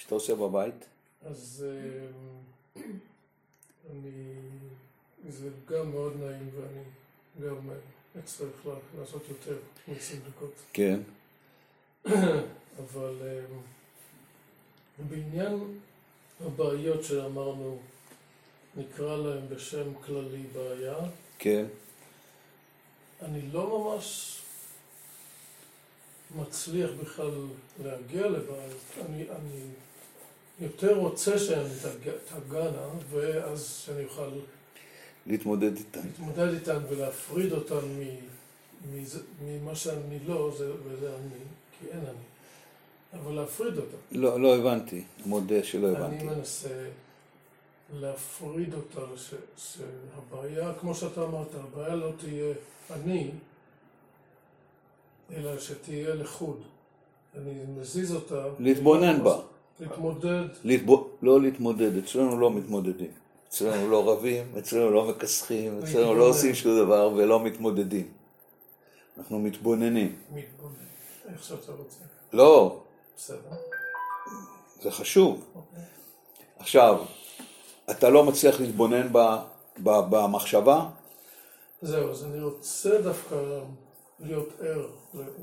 שאתה עושה בבית? אז אה, אני, זה גם מאוד נעים ואני גם אה, אצטרך לעשות יותר מ-20 דקות. כן. אבל אה, בעניין הבעיות שאמרנו, נקרא להם בשם כללי בעיה, כן. אני לא ממש מצליח בכלל להגיע לבעיות. אני, אני יותר רוצה שהן תג- תגענה, ואז שאני אוכל להתמודד איתן. להתמודד איתן ולהפריד אותן מ- ממה שאני לא, זה, וזה אני, כי אין אני. אבל להפריד אותן. לא, לא הבנתי. מודה שלא אני הבנתי. מנסה להפריד אותה, ש, שהבעיה, כמו שאתה אמרת, הבעיה לא תהיה אני, אלא שתהיה לחוד. אני מזיז אותה. להתבונן בה. להתמודד. להתבו... לא להתמודד, אצלנו לא מתמודדים. אצלנו לא רבים, אצלנו לא מכסחים, אצלנו לא. עושים שום דבר ולא מתמודדים. אנחנו מתבוננים. מתבונן. איך שאתה רוצה. לא, בסדר. זה חשוב. אוקיי. עכשיו, אתה לא מצליח להתבונן ב, ב, במחשבה? זהו, אז אני רוצה דווקא להיות ער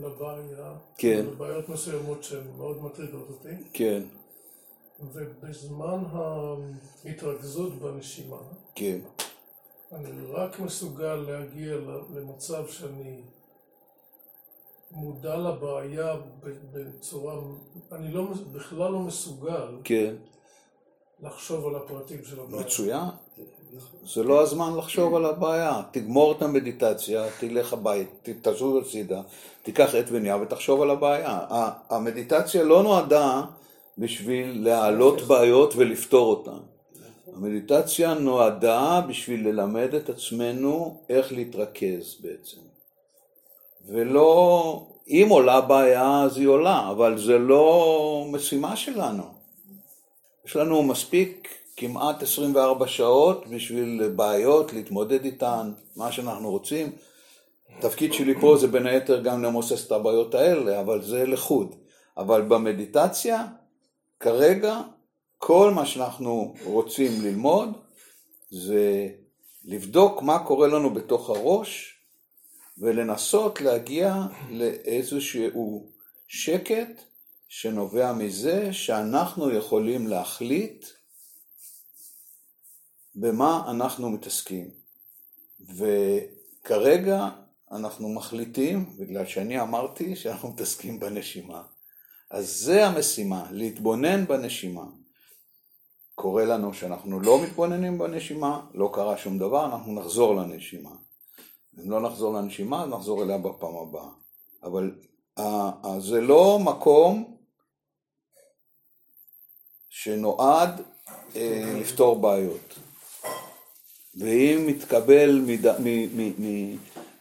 לבעיה, כן. לבעיות מסוימות שהן מאוד מטרידות אותי, כן, ובזמן ההתרכזות בנשימה, כן, אני רק מסוגל להגיע למצב שאני מודע לבעיה בצורה, אני לא, בכלל לא מסוגל כן. לחשוב על הפרטים של הבעיה. מצוין. זה לא הזמן לחשוב על הבעיה. תגמור את המדיטציה, תלך הבית, תזוז הצידה, תיקח עט ונייר ותחשוב על הבעיה. המדיטציה לא נועדה בשביל להעלות בעיות ולפתור אותן. המדיטציה נועדה בשביל ללמד את עצמנו איך להתרכז בעצם. ולא, אם עולה בעיה אז היא עולה, אבל זה לא משימה שלנו. יש לנו מספיק כמעט 24 שעות בשביל בעיות, להתמודד איתן, מה שאנחנו רוצים. התפקיד שלי פה זה בין היתר גם למוסס את הבעיות האלה, אבל זה לחוד. אבל במדיטציה, כרגע, כל מה שאנחנו רוצים ללמוד זה לבדוק מה קורה לנו בתוך הראש ולנסות להגיע לאיזשהו שקט שנובע מזה שאנחנו יכולים להחליט במה אנחנו מתעסקים. וכרגע אנחנו מחליטים, בגלל שאני אמרתי שאנחנו מתעסקים בנשימה. אז זה המשימה, להתבונן בנשימה. קורה לנו שאנחנו לא מתבוננים בנשימה, לא קרה שום דבר, אנחנו נחזור לנשימה. אם לא נחזור לנשימה, נחזור אליה בפעם הבאה. אבל אה, אה, זה לא מקום שנועד אה, לפתור בעיות. ואם מתקבל.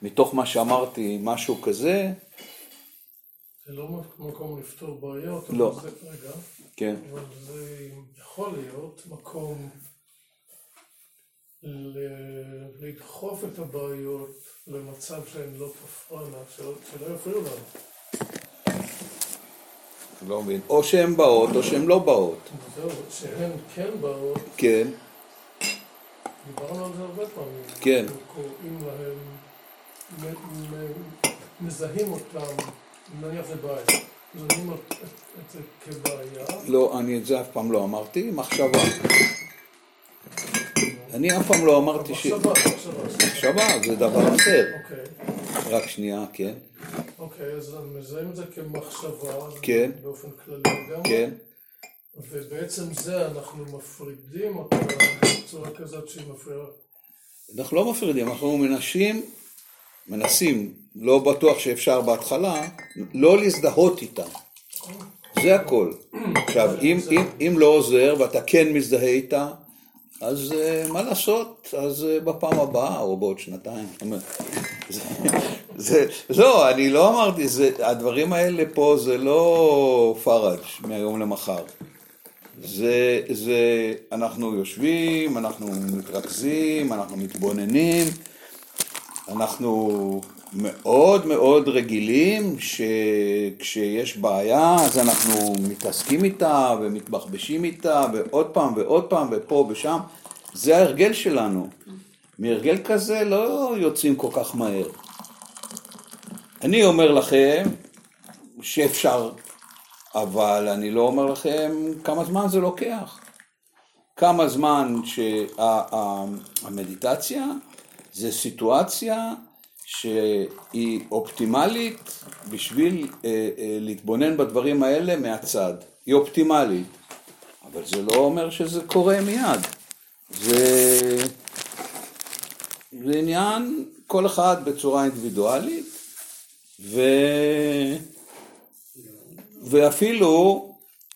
מתוך מה שאמרתי משהו כזה, זה לא מקום לפתור בעיות, לא. אבל זה, רגע, כן, אבל זה יכול להיות מקום לדחוף את הבעיות למצב שהן לא תפרענה, שלא, שלא יפריעו לנו. לא מבין, או שהן באות או שהן לא באות, זהו, שהן כן באות, כן, דיברנו על זה הרבה פעמים. כן. קוראים מ- מזהים אותם, נניח זה בעיה, מזהים את את זה כבעיה, לא, אני את זה אף פעם לא אמרתי, מחשבה. אני אף פעם לא אמרתי ש... מחשבה, זה דבר אחר. אוקיי. רק שנייה, כן, אוקיי, אז מזהים את זה כמחשבה, כן. באופן כללי לגמרי, כן, ובעצם זה אנחנו מפרידים אותה בצורה כזאת שהיא מפריעה. אנחנו לא מפרידים, אנחנו מנסים, מנסים, לא בטוח שאפשר בהתחלה, לא להזדהות איתה. זה הכל. עכשיו, אם, אם, אם לא עוזר ואתה כן מזדהה איתה, אז אה, מה לעשות? אז אה, בפעם הבאה או בעוד שנתיים. זה, זה, לא, אני לא אמרתי, זה, הדברים האלה פה זה לא פראג' מהיום למחר. זה, זה, אנחנו יושבים, אנחנו מתרכזים, אנחנו מתבוננים, אנחנו מאוד מאוד רגילים שכשיש בעיה אז אנחנו מתעסקים איתה ומתבחבשים איתה ועוד פעם ועוד פעם ופה ושם. זה ההרגל שלנו. מהרגל כזה לא יוצאים כל כך מהר. אני אומר לכם שאפשר, אבל אני לא אומר לכם כמה זמן זה לוקח. כמה זמן שהמדיטציה זה סיטואציה שהיא אופטימלית בשביל אה, אה, להתבונן בדברים האלה מהצד. היא אופטימלית, אבל זה לא אומר שזה קורה מיד. זה, זה עניין כל אחד בצורה אינדיבידואלית, ו, ואפילו,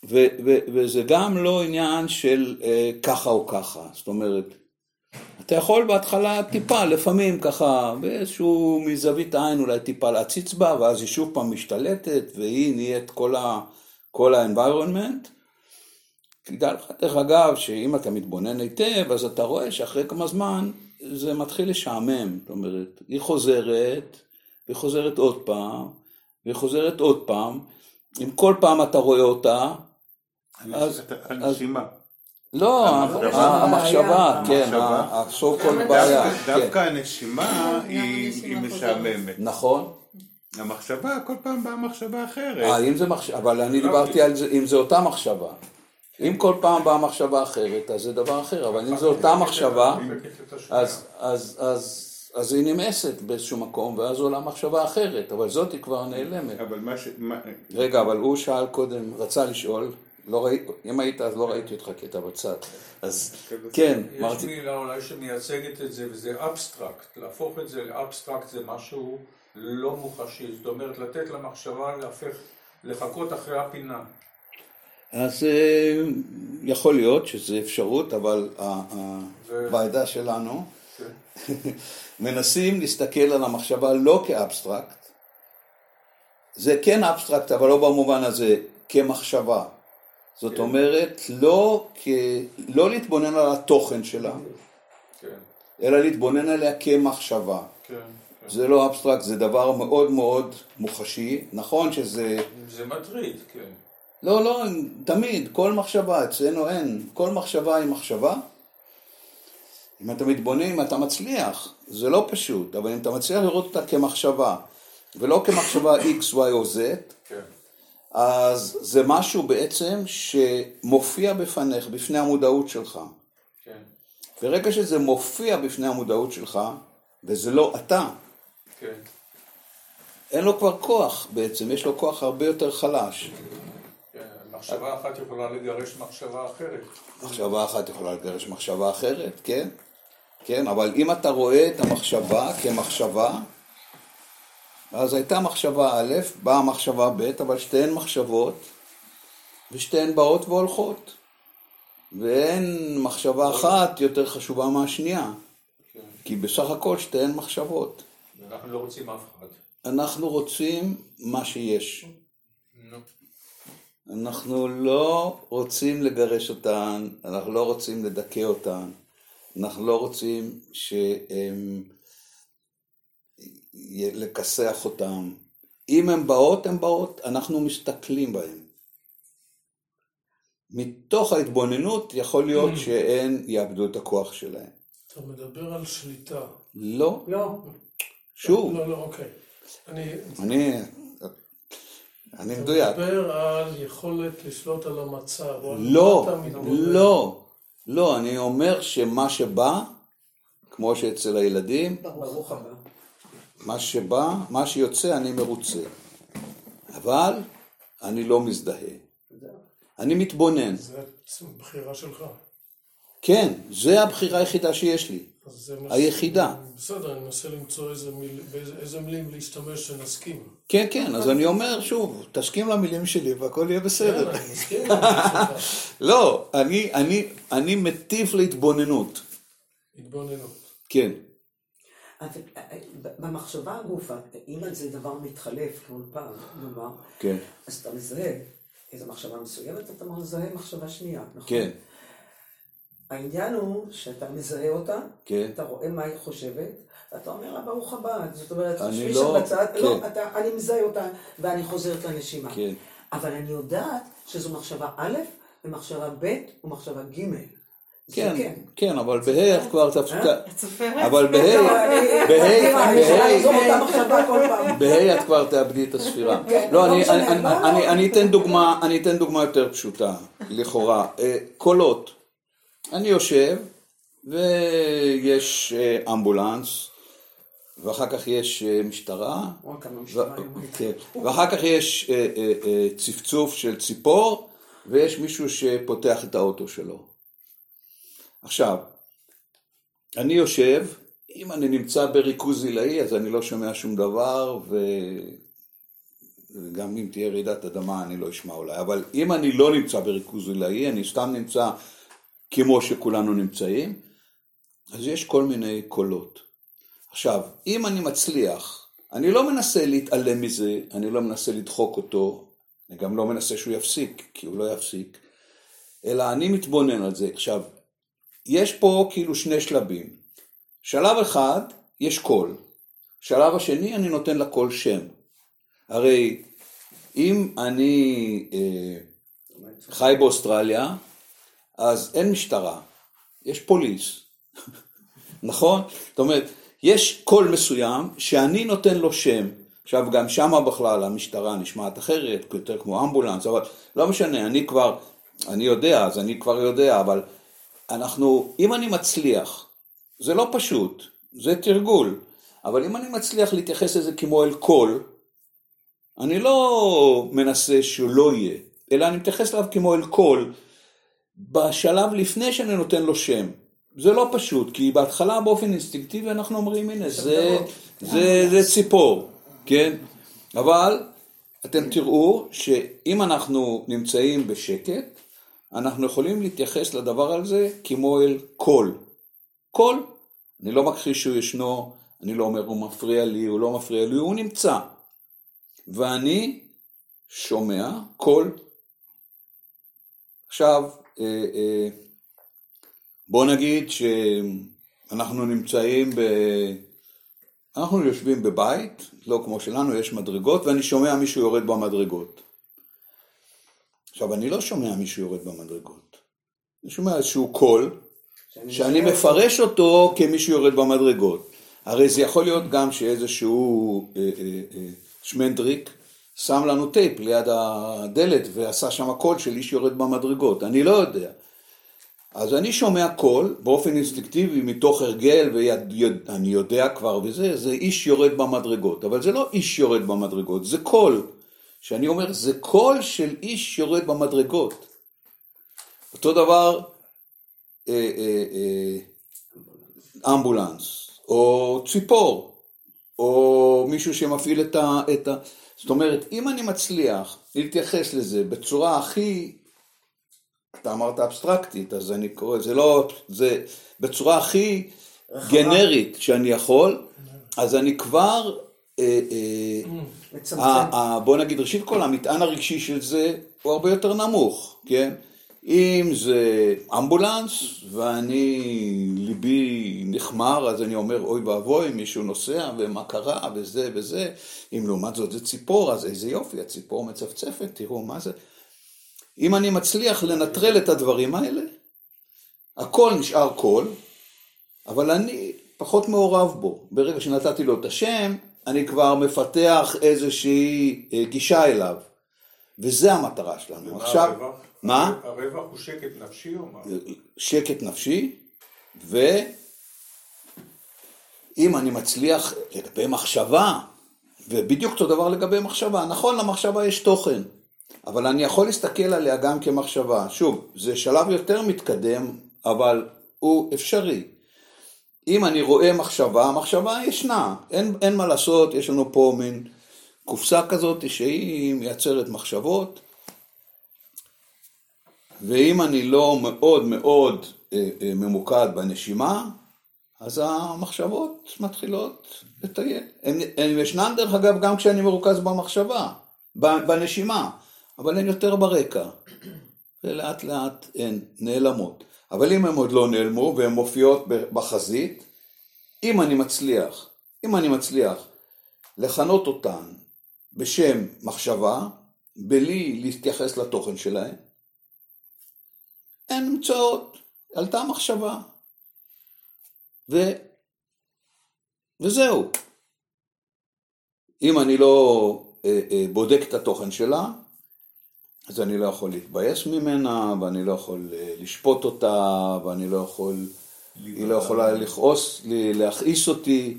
ו, ו, וזה גם לא עניין של אה, ככה או ככה, זאת אומרת, אתה יכול בהתחלה טיפה, לפעמים ככה, באיזשהו מזווית העין אולי טיפה להציץ בה, ואז היא שוב פעם משתלטת, והיא נהיית כל ה... כל ה-environment. תדע לך, דרך אגב, שאם אתה מתבונן היטב, אז אתה רואה שאחרי כמה זמן זה מתחיל לשעמם. זאת אומרת, היא חוזרת, והיא חוזרת עוד פעם, והיא חוזרת עוד פעם. אם כל פעם אתה רואה אותה, אז... הנשימה. לא, המחשבה, כן, ה-so called בעיה. דווקא כן. הנשימה היא משעממת. נכון. המחשבה, כל פעם באה מחשבה אחרת. אה, אם זה מחשבה, אבל אני דיברתי על זה, אם זה אותה מחשבה. אם כל פעם באה מחשבה אחרת, אז זה דבר אחר, אבל אם זו אותה מחשבה, אז היא נמאסת באיזשהו מקום, ואז עולה מחשבה אחרת, אבל זאת היא כבר נעלמת. אבל מה ש... רגע, אבל הוא שאל קודם, רצה לשאול, לא ראי, אם היית אז לא ראיתי אותך כי אתה בצד, אז כן, אמרתי... יש מילה אולי שמייצגת את זה, וזה אבסטרקט, להפוך את זה לאבסטרקט זה משהו לא מוחשי, זאת אומרת לתת למחשבה להפך, לחכות אחרי הפינה. אז אה, יכול להיות שזו אפשרות, אבל במדיטציה שלנו כן. מנסים להסתכל על המחשבה לא כאבסטרקט, זה כן אבסטרקט, אבל לא במובן הזה, כמחשבה. זאת כן. אומרת, לא, כ... לא להתבונן על התוכן שלה, כן. אלא להתבונן עליה כמחשבה. כן. זה לא אבסטרקט, זה דבר מאוד מאוד מוחשי. נכון שזה... זה מטריד, כן. לא, לא, תמיד, כל מחשבה, אצלנו אין. כל מחשבה היא מחשבה. אם אתה מתבונן, אתה מצליח. זה לא פשוט, אבל אם אתה מצליח לראות אותה כמחשבה, ולא כמחשבה X, Y או Z, כן. אז זה משהו בעצם שמופיע בפניך, בפני המודעות שלך. כן. ברגע שזה מופיע בפני המודעות שלך, וזה לא אתה, כן. אין לו כבר כוח בעצם, יש לו כוח הרבה יותר חלש. כן, מחשבה אחת יכולה לגרש מחשבה אחרת. מחשבה אחת יכולה לגרש מחשבה אחרת, כן. כן, אבל אם אתה רואה את המחשבה כמחשבה, אז הייתה מחשבה א', באה מחשבה ב', אבל שתיהן מחשבות, ושתיהן באות והולכות. ואין מחשבה אחת יותר חשובה מהשנייה, כן. כי בסך הכל שתיהן מחשבות. אנחנו לא רוצים אף אחד. אנחנו רוצים מה שיש. אנחנו לא רוצים לגרש אותן, אנחנו לא רוצים לדכא אותן, אנחנו לא רוצים שהם... לכסח אותן. אם הן באות, הן באות, אנחנו מסתכלים בהן. מתוך ההתבוננות יכול להיות שהן יאבדו את הכוח שלהן. אתה מדבר על שליטה. לא. לא. שוב. לא, לא, אוקיי. אני... אני... אני מדויק. אתה מדבר על יכולת לשלוט על המצב. לא, לא, לא, אני אומר שמה שבא, כמו שאצל הילדים, ברוך הבא. מה שבא, מה שיוצא, אני מרוצה. אבל אני לא מזדהה. אני מתבונן. זו בחירה שלך. כן, זה הבחירה היחידה שיש לי. היחידה. בסדר, אני מנסה למצוא איזה, מיל, איזה מילים להשתמש שנסכים. כן, כן, אז אני אומר שוב, תסכים למילים שלי והכל יהיה בסדר. כן, אני מסכים. לא, אני, אני, אני מטיף להתבוננות. התבוננות. כן. אבל במחשבה הגופה, אם זה דבר מתחלף כל פעם, נאמר, כן. אז אתה מזהה איזו מחשבה מסוימת, אתה מזהה מחשבה שנייה, נכון? כן. העניין הוא שאתה מזהה אותה, כן. אתה רואה מה היא חושבת, ואתה אומר לה ברוך הבא, זאת אומרת, אני לא- בצד, לא, כן. אתה, אני מזהה אותה, ואני חוזרת לנשימה. כן. אבל אני יודעת שזו מחשבה א', ומחשבה ב', ומחשבה ג'. כן, כן, אבל בה"א את כבר תפסיקה. סופרת? אבל לא, בה"א, אני- בה"א, אני יכולה בה"א, לחזור אותה מחשבה כל פעם. בה"א את כבר תאבדי את הספירה. כן, לא, לא אני- משנה, אני- לא. אני- אני אתן דוגמה, אני אתן דוגמה יותר פשוטה, לכאורה. אה, קולות. אני יושב, ויש אה, אמבולנס, ואחר כך יש אה, משטרה. כן. ואחר כך יש אה, אה, אה, צפצוף של ציפור, ויש מישהו שפותח את האוטו שלו. עכשיו, אני יושב, אם אני נמצא בריכוז עילאי, אז אני לא שומע שום דבר, ו... וגם אם תהיה רעידת אדמה אני לא אשמע אולי, אבל אם אני לא נמצא בריכוז עילאי, אני סתם נמצא כמו שכולנו נמצאים, אז יש כל מיני קולות. עכשיו, אם אני מצליח, אני לא מנסה להתעלם מזה, אני לא מנסה לדחוק אותו, אני גם לא מנסה שהוא יפסיק, כי הוא לא יפסיק, אלא אני מתבונן על זה. עכשיו, יש פה כאילו שני שלבים. שלב אחד, יש קול. שלב השני, אני נותן לקול שם. הרי אם אני אה, חי באוסטרליה, אז אין משטרה, יש פוליס. נכון? זאת אומרת, יש קול מסוים שאני נותן לו שם. עכשיו, גם שמה בכלל המשטרה נשמעת אחרת, יותר כמו אמבולנס, אבל לא משנה, אני כבר, אני יודע, אז אני כבר יודע, אבל אנחנו, אם אני מצליח, זה לא פשוט, זה תרגול, אבל אם אני מצליח להתייחס לזה כמו אל קול, אני לא מנסה שהוא לא יהיה, אלא אני מתייחס אליו כמו אל קול, בשלב לפני שאני נותן לו שם. זה לא פשוט, כי בהתחלה באופן אינסטינקטיבי אנחנו אומרים, הנה, זה, זה, זה ציפור, כן? אבל אתם תראו שאם אנחנו נמצאים בשקט, אנחנו יכולים להתייחס לדבר הזה כמו אל קול. קול, אני לא מכחיש שהוא ישנו, אני לא אומר הוא מפריע לי, הוא לא מפריע לי, הוא נמצא. ואני שומע קול. עכשיו, אה, אה, בוא נגיד שאנחנו נמצאים ב... אנחנו יושבים בבית, לא כמו שלנו, יש מדרגות, ואני שומע מישהו יורד במדרגות. עכשיו, אני לא שומע מישהו יורד במדרגות. אני שומע איזשהו קול, שאני מפרש אותו כמישהו יורד במדרגות. הרי זה יכול להיות גם שאיזשהו אה, אה, אה, שמנדריק שם לנו טייפ ליד הדלת ועשה שם קול של איש יורד במדרגות, אני לא יודע. אז אני שומע קול באופן אינסטינקטיבי מתוך הרגל ואני יודע כבר וזה, זה איש יורד במדרגות, אבל זה לא איש יורד במדרגות, זה קול. שאני אומר, זה קול של איש יורד במדרגות. אותו דבר אה, אה, אה, אמבולנס, או ציפור, או מישהו שמפעיל את ה... את ה... זאת אומרת, אם אני מצליח להתייחס לזה בצורה הכי, אתה אמרת אבסטרקטית, אז אני קורא, זה לא, זה בצורה הכי גנרית שאני יכול, אז אני כבר, אה, אה, מצמצם. ה- ה- בוא נגיד, ראשית כל, המטען הרגשי של זה הוא הרבה יותר נמוך, כן? אם זה אמבולנס ואני, ליבי נחמר, אז אני אומר, אוי ואבוי, מישהו נוסע ומה קרה וזה וזה. אם לעומת זאת זה ציפור, אז איזה יופי, הציפור מצפצפת, תראו מה זה. אם אני מצליח לנטרל את הדברים האלה, הכל נשאר קול, אבל אני פחות מעורב בו. ברגע שנתתי לו את השם, אני כבר מפתח איזושהי אה, גישה אליו. וזה המטרה שלנו. ומה עכשיו, הרווח? מה? הרווח הוא שקט נפשי או מה? שקט נפשי, ואם אני מצליח לגבי מחשבה, ובדיוק אותו דבר לגבי מחשבה, נכון למחשבה יש תוכן, אבל אני יכול להסתכל עליה גם כמחשבה. שוב, זה שלב יותר מתקדם, אבל הוא אפשרי. אם אני רואה מחשבה, המחשבה ישנה, אין, אין מה לעשות, יש לנו פה מין קופסה כזאת שהיא מייצרת מחשבות, ואם אני לא מאוד מאוד אה, אה, ממוקד בנשימה, אז המחשבות מתחילות לטייל. הן, ישנן דרך אגב גם כשאני מרוכז במחשבה, בנשימה, אבל הן יותר ברקע. ולאט לאט הן נעלמות. אבל אם הן עוד לא נעלמו והן מופיעות בחזית, אם אני מצליח, אם אני מצליח לכנות אותן בשם מחשבה, בלי להתייחס לתוכן שלהן, הן נמצאות, עלתה מחשבה. ו... וזהו. אם אני לא אה, אה, בודק את התוכן שלה, אז אני לא יכול להתבייש ממנה, ואני לא יכול אה, לשפוט אותה, ואני לא יכול, היא לא יכולה לכעוס, להכעיס אותי,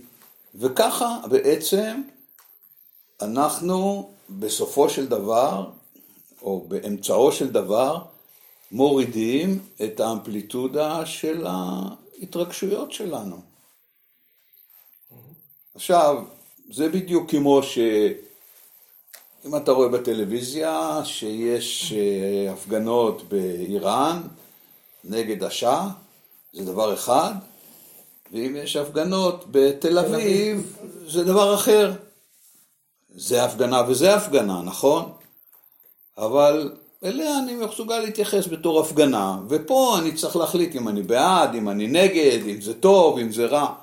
וככה בעצם אנחנו בסופו של דבר, או באמצעו של דבר, מורידים את האמפליטודה של ההתרגשויות שלנו. עכשיו, זה בדיוק כמו ש... אם אתה רואה בטלוויזיה שיש אה, הפגנות באיראן נגד השאה, זה דבר אחד, ואם יש הפגנות בתל אביב, זה דבר אחר. זה הפגנה וזה הפגנה, נכון? אבל אליה אני מסוגל להתייחס בתור הפגנה, ופה אני צריך להחליט אם אני בעד, אם אני נגד, אם זה טוב, אם זה רע.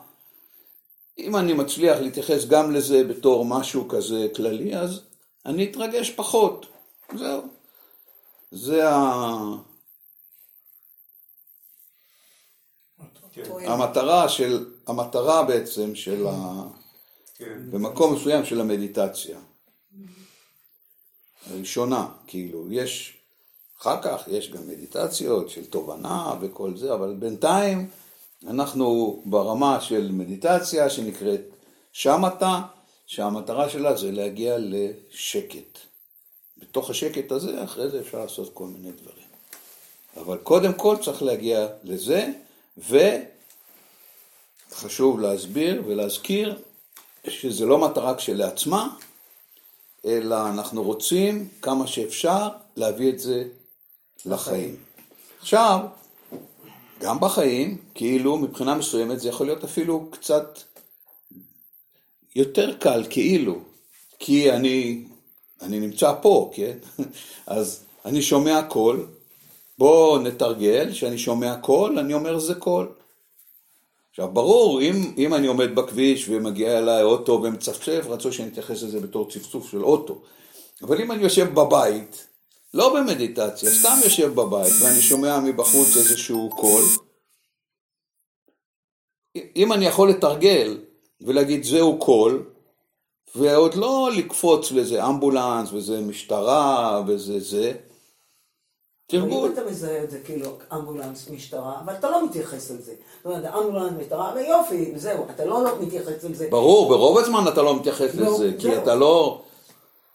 אם אני מצליח להתייחס גם לזה בתור משהו כזה כללי, אז אני אתרגש פחות. זהו. זה ה... כן. המטרה של, המטרה בעצם של ה... כן. במקום מסוים של המדיטציה. הראשונה, כאילו, יש, אחר כך יש גם מדיטציות של תובנה וכל זה, אבל בינתיים אנחנו ברמה של מדיטציה שנקראת שמטה, שהמטרה שלה זה להגיע לשקט. בתוך השקט הזה, אחרי זה אפשר לעשות כל מיני דברים. אבל קודם כל צריך להגיע לזה, וחשוב להסביר ולהזכיר שזה לא מטרה כשלעצמה, אלא אנחנו רוצים כמה שאפשר להביא את זה לחיים. עכשיו, גם בחיים, כאילו מבחינה מסוימת זה יכול להיות אפילו קצת יותר קל, כאילו, כי אני, אני נמצא פה, כן? אז אני שומע קול, בואו נתרגל, שאני שומע קול, אני אומר זה קול. עכשיו ברור, אם, אם אני עומד בכביש ומגיע אליי אוטו ומצפצף, רצו שאני אתייחס לזה בתור צפצוף של אוטו. אבל אם אני יושב בבית, לא במדיטציה, סתם יושב בבית ואני שומע מבחוץ איזשהו קול, אם אני יכול לתרגל ולהגיד זהו קול, ועוד לא לקפוץ לזה אמבולנס וזה משטרה וזה זה, תרגול. אם אתה מזהה את זה כאילו אמבולנס, משטרה, אבל אתה לא מתייחס לזה. זאת אומרת, אמבולנס, משטרה, ויופי, זהו, אתה לא, לא מתייחס לזה. ברור, ברוב הזמן אתה לא מתייחס לא, לזה, כי אתה לא...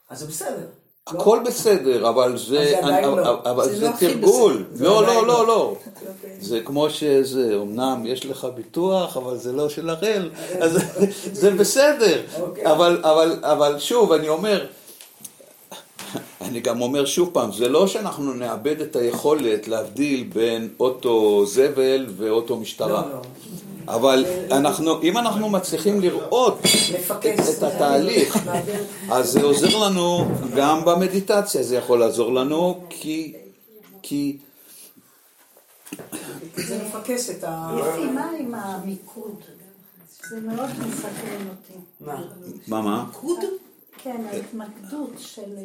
אז זה בסדר. הכל לא? בסדר, אבל זה, לא. אבל זה, לא תרגול. לא, לא, לא, לא. אוקיי. זה כמו שזה, אמנם יש לך ביטוח, אבל זה לא של הראל, אז זה בסדר. אוקיי. אבל, אבל, אבל שוב, אני אומר, אני גם אומר שוב פעם, זה לא שאנחנו נאבד את היכולת להבדיל בין אוטו זבל ואוטו משטרה. אבל אנחנו, אם אנחנו מצליחים לראות את התהליך, אז זה עוזר לנו גם במדיטציה, זה יכול לעזור לנו כי... כי זה מפקס את ה... יפי, מה עם המיקוד? זה מאוד מסקרן אותי. מה? מה, מה? מיקוד? כן, ההתמקדות של...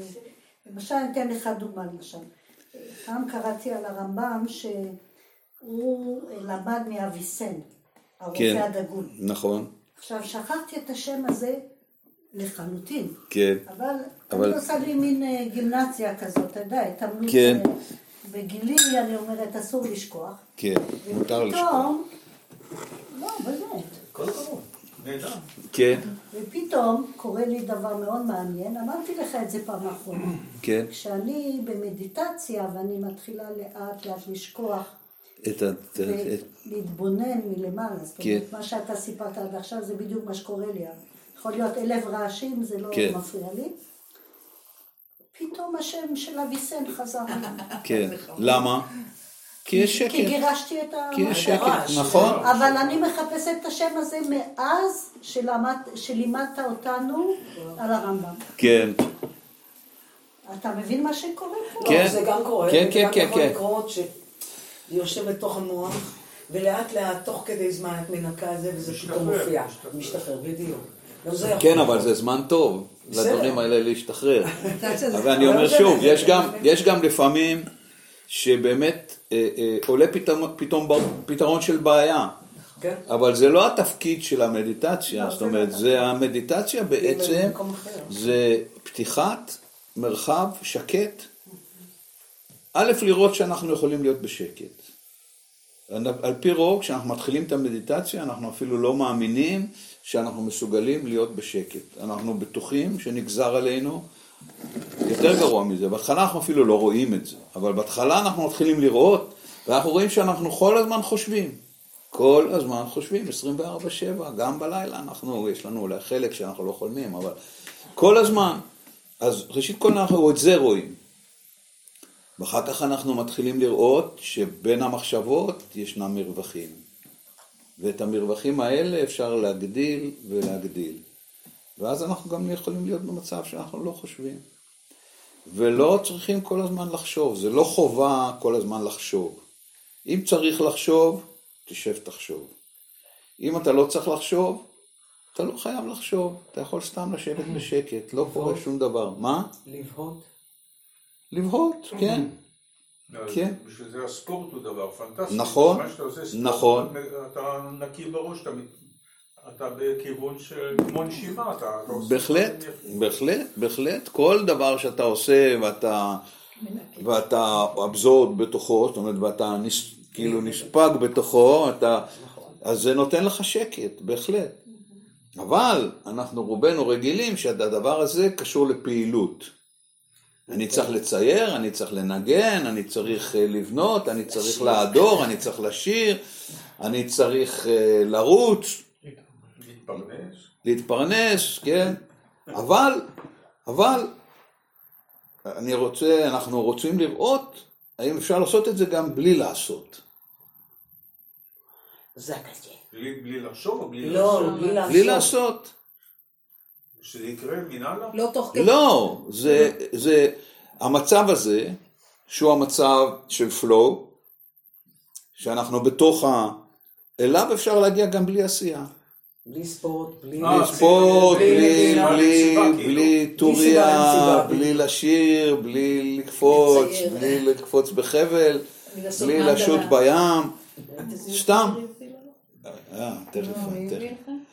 למשל, אני אתן לך דוגמה למשל. פעם קראתי על הרמב"ם שהוא למד מאביסן. הרופא כן, הדגול. נכון. עכשיו, שכחתי את השם הזה לחלוטין. כן. אבל, אבל... אני עושה לי מין אה, גימנציה כזאת, אתה יודע, התאמנות. כן. אה, בגילי, אני אומרת, אסור לשכוח. כן, מותר לשכוח. ופתאום, לא, באמת. כל הכבוד. נהדר. כן. ופתאום קורה לי דבר מאוד מעניין, אמרתי לך את זה פעם אחרונה. כן. כשאני במדיטציה ואני מתחילה לאט לאט לשכוח את ה... להתבונן מלמעלה. זאת אומרת, כן. מה שאתה סיפרת עד עכשיו זה בדיוק מה שקורה לי. יכול להיות אלף רעשים, זה לא כן. מפריע לי. פתאום השם של אביסן חזר. כן. למה? כי יש שקט. כי גירשתי את ה... כי יש שקט, נכון. אבל אני מחפשת את השם הזה מאז שלימדת אותנו על הרמב"ם. כן. אתה מבין מה שקורה פה? כן. זה גם קורה, כן, כן, גם כן, יכול כן. לקרות שזה יושב בתוך המוח, ולאט לאט, תוך כדי זמן, את מנקה את זה, וזה פתאום מופיע. משתחרר. בדיוק. יכול כן, אבל. זה זמן טוב. לדברים האלה להשתחרר. אבל אני אומר שוב, יש גם, יש גם לפעמים שבאמת אה, אה, עולה פתאום, פתרון של בעיה, כן? אבל זה לא התפקיד של המדיטציה, לא, זאת זה אומרת, לא. זה המדיטציה בעצם. זה פתיחת מרחב שקט. א', לראות שאנחנו יכולים להיות בשקט. על פי רוב, כשאנחנו מתחילים את המדיטציה, אנחנו אפילו לא מאמינים שאנחנו מסוגלים להיות בשקט. אנחנו בטוחים שנגזר עלינו יותר גרוע מזה. בהתחלה אנחנו אפילו לא רואים את זה, אבל בהתחלה אנחנו מתחילים לראות, ואנחנו רואים שאנחנו כל הזמן חושבים. כל הזמן חושבים, 24-7, גם בלילה אנחנו, יש לנו אולי חלק שאנחנו לא חולמים, אבל כל הזמן. אז ראשית כל אנחנו את זה רואים. ואחר כך אנחנו מתחילים לראות שבין המחשבות ישנם מרווחים. ואת המרווחים האלה אפשר להגדיל ולהגדיל. ואז אנחנו גם יכולים להיות במצב שאנחנו לא חושבים. ולא צריכים כל הזמן לחשוב, זה לא חובה כל הזמן לחשוב. אם צריך לחשוב, תשב תחשוב. אם אתה לא צריך לחשוב, אתה לא חייב לחשוב, אתה יכול סתם לשבת בשקט, לא קורה שום דבר. מה? לבהות. לבהות, כן. כן. בשביל זה הספורט הוא דבר פנטסטי. נכון, נכון. אתה נקי בראש, אתה, בכיוון של כמו נשימה, אתה, עושה... בהחלט. בהחלט, בהחלט. כל דבר שאתה עושה ואתה, ואתה אבזורד בתוכו, זאת אומרת, ואתה נס, כאילו נספג בתוכו, אתה, אז זה נותן לך שקט, בהחלט. אבל אנחנו רובנו רגילים שהדבר הזה קשור לפעילות. אני צריך לצייר, אני צריך לנגן, אני צריך אה, לבנות, אני צריך להדור, אני צריך לשיר, אני צריך אה, לרוץ, להתפרנס. להתפרנס, כן? אבל, אבל, אני רוצה, אנחנו רוצים לראות האם אפשר לעשות את זה גם בלי לעשות. זה הקשה. בלי, בלי לחשוב או בלי לא, לעשות? בלי לעשות. בלי לעשות. שזה יקרה מן הלאה? לא תוך כדי. לא, זה, זה, המצב הזה, שהוא המצב של flow, שאנחנו בתוך ה... אליו אפשר להגיע גם בלי עשייה. בלי ספורט, בלי... אה, בלי ספורט, בלי בלי, בלי, כאילו. טוריה, בלי לשיר, בלי לקפוץ. בלי לקפוץ בחבל, בלי. לשוט בים, סתם. לנו? אה, תכף, לא, תכף.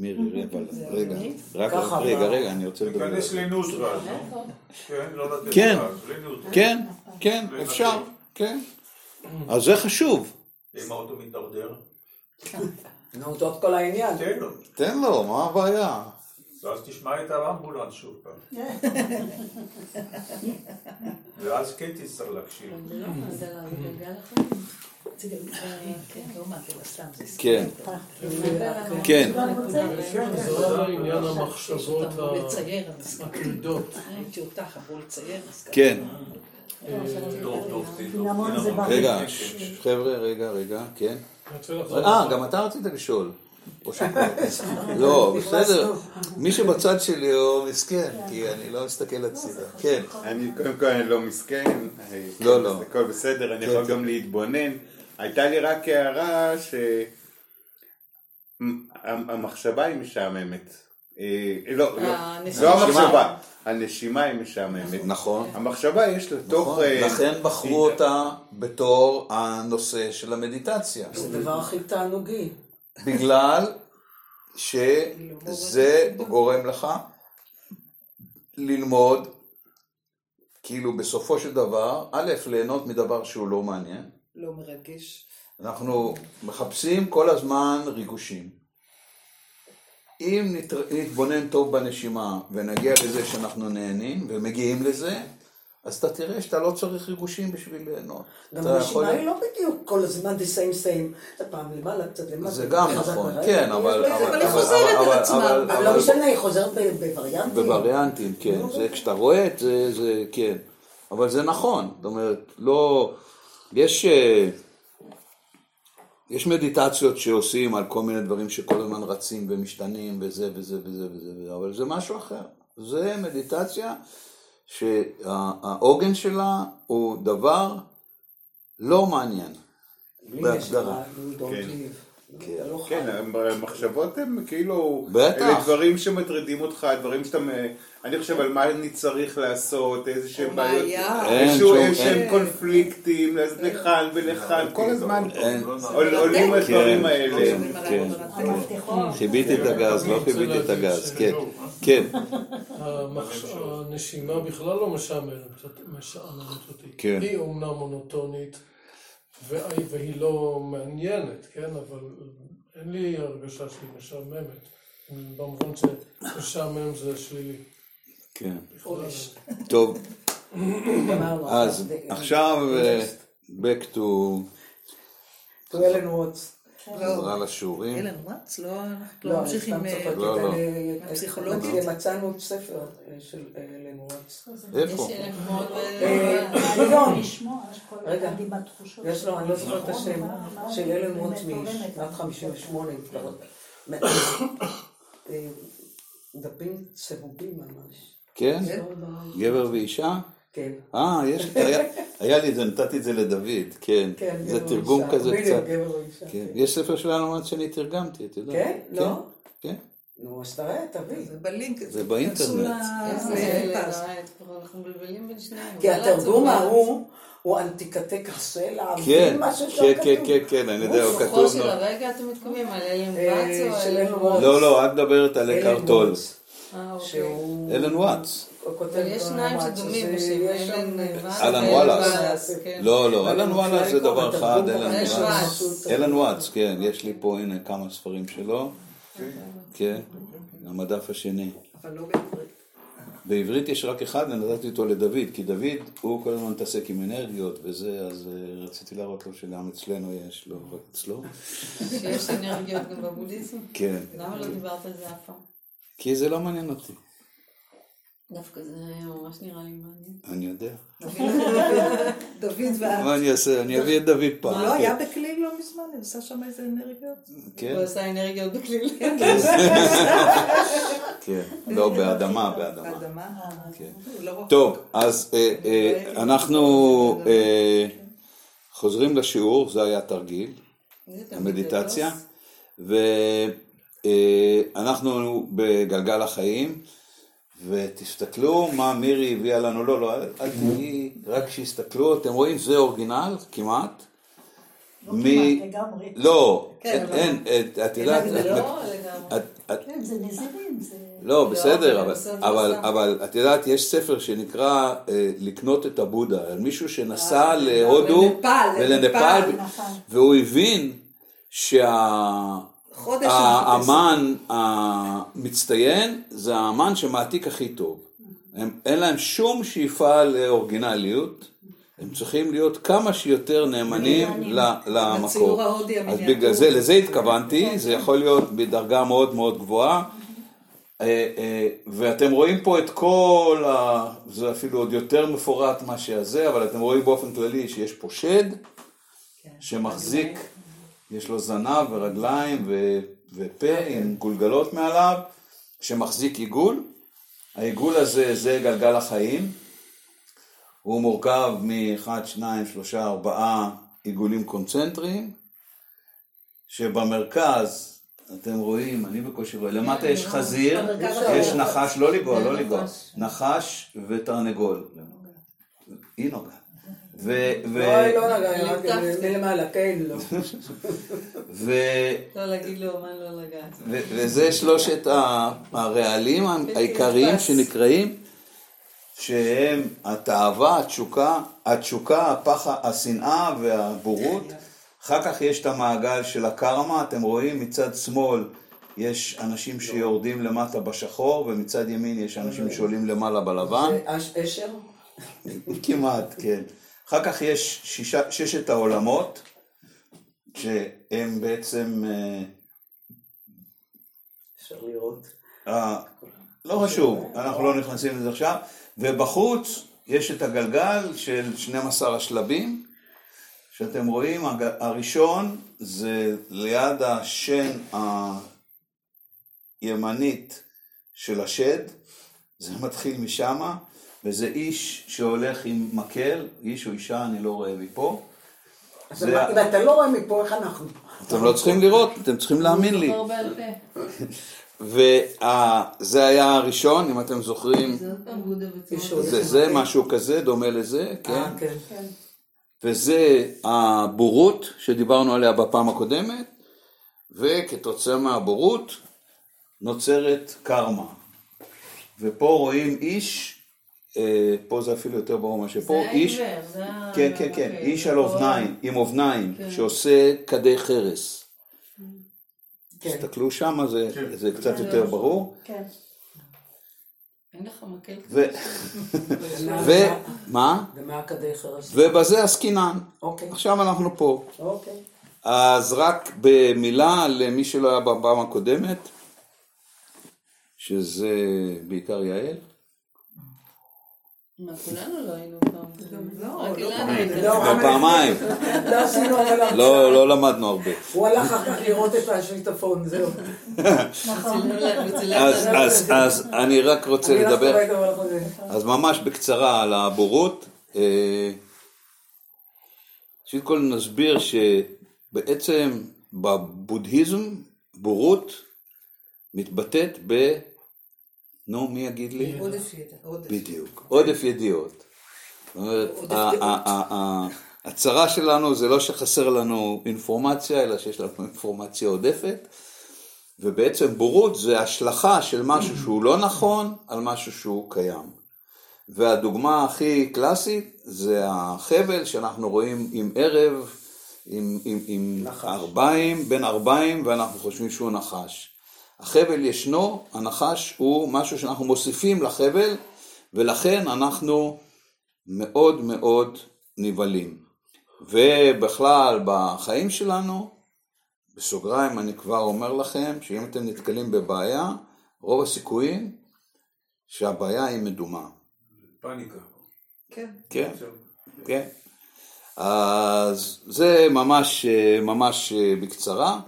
מירי, אבל רגע, רק רגע, רגע, אני רוצה לדבר. להיכנס לנוטרל, נו. כן, לא לתת כן. לנוטרל. כן, כן, אפשר, כן. אז זה חשוב. אם האוטו מתדרדר, נו, זאת כל העניין. תן לו. תן לו, מה הבעיה? ואז תשמע את האמבולנס שוב פעם. ואז כן תצטרך להקשיב. כן, כן, זה המחשבות. כן. רגע, חבר'ה, רגע, רגע, כן. אה, גם אתה רצית לשאול. לא, בסדר. מי שבצד שלי הוא מסכן, כי אני לא מסתכל הצידה. כן, אני קודם כל לא מסכן, אה, לא, לא. הכל בסדר, אני כן, יכול כן. גם להתבונן. הייתה לי רק הערה שהמחשבה היא משעממת. אה, לא, לא. לא המחשבה, הנשימה היא משעממת. נכון. המחשבה יש לה תוך... נכון. אה, לכן בחרו אותה בתור הנושא של המדיטציה. זה הדבר הכי תענוגי. בגלל שזה גורם לך ללמוד, כאילו בסופו של דבר, א', ליהנות מדבר שהוא לא מעניין. לא מרגש. אנחנו מחפשים כל הזמן ריגושים. אם נת- נתבונן טוב בנשימה ונגיע לזה שאנחנו נהנים ומגיעים לזה, אז אתה תראה שאתה לא צריך ריגושים בשביל ליהנות. גם הנשימה יכול- היא לא בדיוק כל הזמן the same same. אתה פעם למעלה, קצת למטה. זה גם נכון. כן, יש אבל... בזה- אבל היא חוזרת על אבל- עצמה. אבל- אבל אבל- לא משנה, היא חוזרת בווריאנטים. בווריאנטים, כן. זה כשאתה רואה את זה, זה כן. אבל זה נכון. זאת אומרת, לא... יש... אה, יש מדיטציות שעושים על כל מיני דברים שכל הזמן רצים ומשתנים וזה וזה וזה וזה, וזה, אבל זה משהו אחר. זה מדיטציה שהעוגן שלה הוא דבר לא מעניין. בהגדרה. כן. אתה לא. כן, המחשבות הן כאילו, בטח. אלה דברים שמטרידים אותך, דברים שאתה, אני חושב על מה אני צריך לעשות, איזה שהם בעיות, איזה שהם. קונפליקטים, אז לכאן ולכאן, כל הזמן עולים הדברים כן, האלה. כן, כן. חיביתי את הגז, לא חיביתי את הגז, כן, שלא. כן. הנשימה בכלל לא משעממת אותי. כן. היא אומנם מונוטונית והיא לא מעניינת, כן? אבל אין לי הרגשה שהיא משעממת. במובן שמשעמם זה שלילי. כן. טוב. אז עכשיו, אה, back to to אלן ווטס. חזרה לשיעורים. אלן וואטס? לא, אנחנו לא, לא ממשיכים... הפסיכולוגית? אה, מצאנו ספר של אלן וואטס. איפה? שכל רגע. עם יש לו, אני לא זוכרת את השם, מה- של מה- אלן מתורמת. משנת 58, כבר- אה, דפים צהובים ממש. כן? ממש. גבר ואישה? כן. אה, יש, היה, לי את זה, נתתי את זה לדוד, כן. כן, זה תרגום. כזה קצת. כן. יש ספר של אלון שאני תרגמתי, אתה יודע. כן? לא? כן. נו, אז תראה, תביא. זה בלינק. זה באינטרנט. כנסו ל- איזה לפז. אלה, כבר אנחנו מבלבלים בין שניים. כי אבל התרגום לעצור, ההוא הוא אנטיקטק הסלע, כן, כן, כן. כן, כן, אני יודע, הוא כתוב של. הרגע אתם מתכוונים על אלן אה, ואץ או אלן וואטס? לא, לא, את מדברת על אלן וואטס, אה, אוקיי. שהוא... אלן וואטס. הוא כותב אבל יש שניים שדומים בשם יש שם- אלן ואץ אלן וואלאס. וואלאס, כן. לא, לא, אלן וואלאס זה דבר אחד, אלן וואטס. וואטס. אלן וואטס, כן, יש לי פה הנה כמה ספרים שלו. כן, המדף השני. אבל לא בעברית. בעברית יש רק אחד, ונתתי אותו לדוד, כי דוד, הוא כל הזמן מתעסק עם אנרגיות וזה, אז אה, רציתי להראות לו שגם אצלנו יש, לא רק אצלו. שיש אנרגיות גם בבודהיזם? כן, למה לא דיברת על זה אף פעם? כי זה לא מעניין אותי, דווקא זה ממש נראה לי מעניין. אני יודע. דוד ואת. מה אני אעשה? אני אביא את דוד הוא פעם. לא כן. היה בכליל לא מזמן, הוא עשה שם איזה אנרגיות. כן, הוא עשה אנרגיות בכליל. כן, לא, באדמה, באדמה. באדמה. כן. הוא לא. טוב, אז אה, אה, אנחנו אה, חוזרים לשיעור, זה היה תרגיל, המדיטציה, גדול. ואנחנו בגלגל החיים, ותסתכלו מה מירי הביאה לנו, לא, לא, אל תגיעי, רק שיסתכלו, אתם רואים, זה אורגינל, כמעט. לא כמעט, לגמרי. לא, כן, אין, אין, את- יודעת, לא לגמרי. כן, זה נזירים, זה... לא, בסדר, אבל את יודעת, יש ספר שנקרא אה, לקנות את הבודה, על מישהו שנסע אה, להודו לנפאל, ולנפאל, לנפאל. נכון. והוא הבין חודש שהאמן המצטיין זה האמן שמעתיק הכי טוב. הם, אין להם שום שאיפה לאורגינליות, הם צריכים להיות כמה שיותר נאמנים למקור. ההודי אז. בגלל זה, לזה התכוונתי, זה יכול להיות בדרגה מאוד מאוד גבוהה. אה, אה, ואתם רואים פה את כל ה... זה אפילו עוד יותר מפורט מה שזה, אבל אתם רואים באופן כללי שיש פה שד שמחזיק, יש לו זנב ורגליים ו... ופה עם גולגלות מעליו, שמחזיק עיגול. העיגול הזה זה גלגל החיים. הוא מורכב מ-1, 2, 3, 4 עיגולים קונצנטריים, שבמרכז, אתם רואים, אני בקושי רואה, למטה יש חזיר, יש. נחש, לא לגוע, זה לא נחש. נחש ותרנגול. היא נוגעת. ו- ו- לא, היא לא נגעה, היא רק ליטפתי. מלמעלה, כן, לא. ו- לא להגיד לו מה לא לגעת. וזה שלושת הרעלים העיקריים. שנקראים, שהם התאווה, התשוקה, התשוקה, הפחד, השנאה והבורות. אחר כך יש את המעגל של הקרמה, אתם רואים מצד שמאל יש אנשים שיורדים למטה בשחור, ומצד ימין יש אנשים שעולים למעלה בלבן. זה אש- אשר? כמעט, כן. אחר כך יש שישה, ששת העולמות, שהם בעצם, אה, אפשר לראות. אה, לא חשוב, אנחנו לא נכנסים לזה עכשיו, ובחוץ יש את הגלגל של 12 השלבים, שאתם רואים, הראשון זה ליד השן הימנית של השד, זה מתחיל משמה, וזה איש שהולך עם מקל, איש או אישה, אני לא רואה מפה. אז אם אתה לא רואה מפה, איך אנחנו? אתם לא צריכים לראות, אתם צריכים להאמין לי. וזה היה הראשון, אם אתם זוכרים, זה. זה משהו כזה, דומה לזה, כן? אה, כן. וזה הבורות שדיברנו עליה בפעם הקודמת, וכתוצאה מהבורות נוצרת קרמה. ופה רואים איש, פה זה אפילו יותר ברור מה שפה, זה איש, העיוור, זה כן, כן, כן, אוקיי, איש זה על אובניים, עם אובניים, כן. שעושה כדי חרס. כן. תסתכלו שם, זה, כן. זה קצת יותר ברור. כן. אין לך מקל ו... ומה-? ובזה עסקינן. אוקיי. עכשיו אנחנו פה. אוקיי. אז רק במילה למי שלא היה בפעם הקודמת, שזה בעיקר יעל. מה, כולנו לא היינו פעם. לא, לא. לא, לא פעמיים, לא עשינו אבל. לא, לא למדנו הרבה. הוא הלך אחר כך לראות את השיטפון, זהו. נכון. אז, אני רק רוצה לדבר. אז ממש בקצרה על הבורות. אה, ראשית כל נסביר שבעצם בבודהיזם בורות מתבטאת ב... נו, מי יגיד לי? עודף ידע. עודף. בדיוק, עודף ידיעות. זאת אומרת, הצרה שלנו זה לא שחסר לנו אינפורמציה, אלא שיש לנו אינפורמציה עודפת, ובעצם בורות זה השלכה של משהו שהוא לא נכון על משהו שהוא קיים. והדוגמה הכי קלאסית זה החבל שאנחנו רואים עם ערב, עם, עם, עם. ארבעים, בין ארבעים, ואנחנו חושבים שהוא נחש. החבל ישנו, הנחש הוא משהו שאנחנו מוסיפים לחבל, ולכן אנחנו מאוד מאוד נבהלים. ובכלל, בחיים שלנו, בסוגריים אני כבר אומר לכם, שאם אתם נתקלים בבעיה, רוב הסיכויים שהבעיה היא מדומה. פאניקה. כן. כן, כן. אז זה ממש, ממש בקצרה,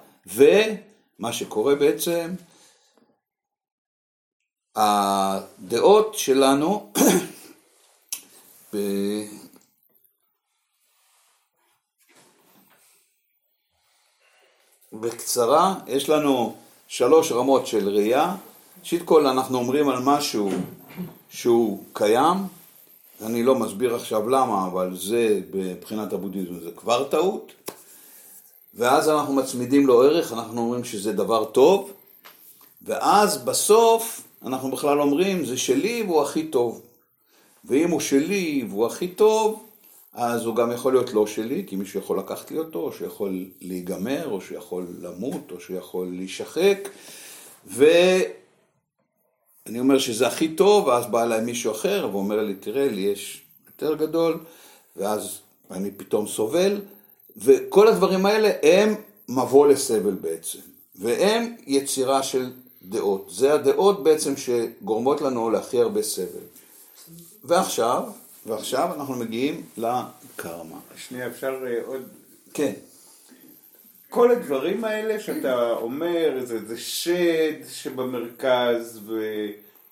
ומה שקורה בעצם, הדעות שלנו, בקצרה, יש לנו שלוש רמות של ראייה. ראשית כל אנחנו אומרים על משהו שהוא קיים, אני לא מסביר עכשיו למה, אבל זה מבחינת הבודהיזם זה כבר טעות. ואז אנחנו מצמידים לו ערך, אנחנו אומרים שזה דבר טוב, ואז בסוף אנחנו בכלל אומרים זה שלי והוא הכי טוב. ואם הוא שלי והוא הכי טוב, אז הוא גם יכול להיות לא שלי, כי מישהו יכול לקחת לי אותו, או שיכול להיגמר, או שיכול למות, או שיכול להישחק. ואני אומר שזה הכי טוב, ואז בא אליי מישהו אחר ואומר לי, תראה, לי יש יותר גדול, ואז אני פתאום סובל, וכל הדברים האלה הם מבוא לסבל בעצם, והם יצירה של דעות. זה הדעות בעצם שגורמות לנו להכי הרבה סבל. ועכשיו, ועכשיו אנחנו מגיעים לקרמה. שנייה, אפשר אה, עוד... כן, כל הדברים האלה שאתה אומר, זה, זה שד שבמרכז,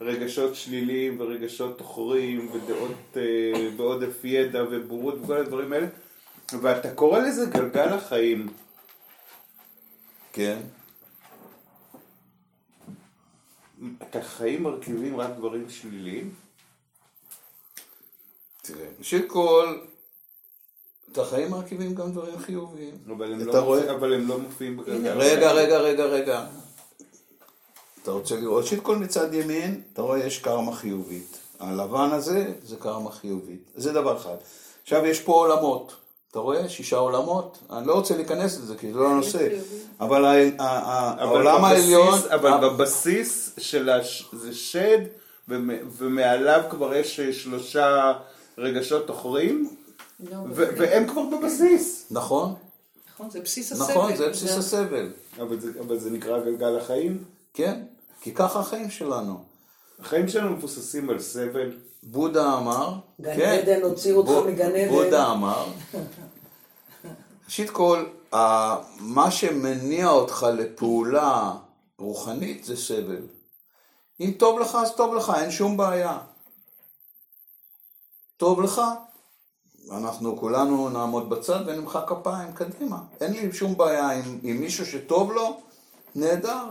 ורגשות שליליים ורגשות עוכרים, ודעות אה, ועודף ידע ובורות וכל הדברים האלה, ואתה קורא לזה גלגל החיים. כן. את החיים מרכיבים רק דברים שליליים? תראה, ראשית כל, את החיים מרכיבים גם דברים חיוביים. אבל הם, לא, רואה? אבל הם לא מופיעים בגלגל רגע, רגע, רגע, רגע. אתה רוצה לראות ראשית כל מצד ימין, אתה רואה יש קרמה חיובית. הלבן הזה זה קרמה חיובית. זה דבר אחד. עכשיו יש פה עולמות. אתה רואה? שישה עולמות. אני לא רוצה להיכנס לזה כי זה לא הנושא. אבל העולם העליון... אבל בבסיס של. זה שד, ומ- ומעליו כבר יש אה, שלושה רגשות עוכרים, לא, והם כבר בבסיס. נכון, נכון, זה בסיס הסבל. נכון, זה בסיס הסבל. אבל זה נקרא גלגל החיים. כן, כי ככה החיים שלנו. החיים שלנו מבוססים על סבל. בודה אמר, גן כן, עדן הוציאו אותך מגן עדן. בודה אמר, ראשית כל, מה שמניע אותך לפעולה רוחנית זה סבל. אם טוב לך אז טוב לך, אין שום בעיה. טוב לך, אנחנו כולנו נעמוד בצד ונמחא כפיים קדימה. אין לי שום בעיה עם, עם מישהו שטוב לו, נהדר.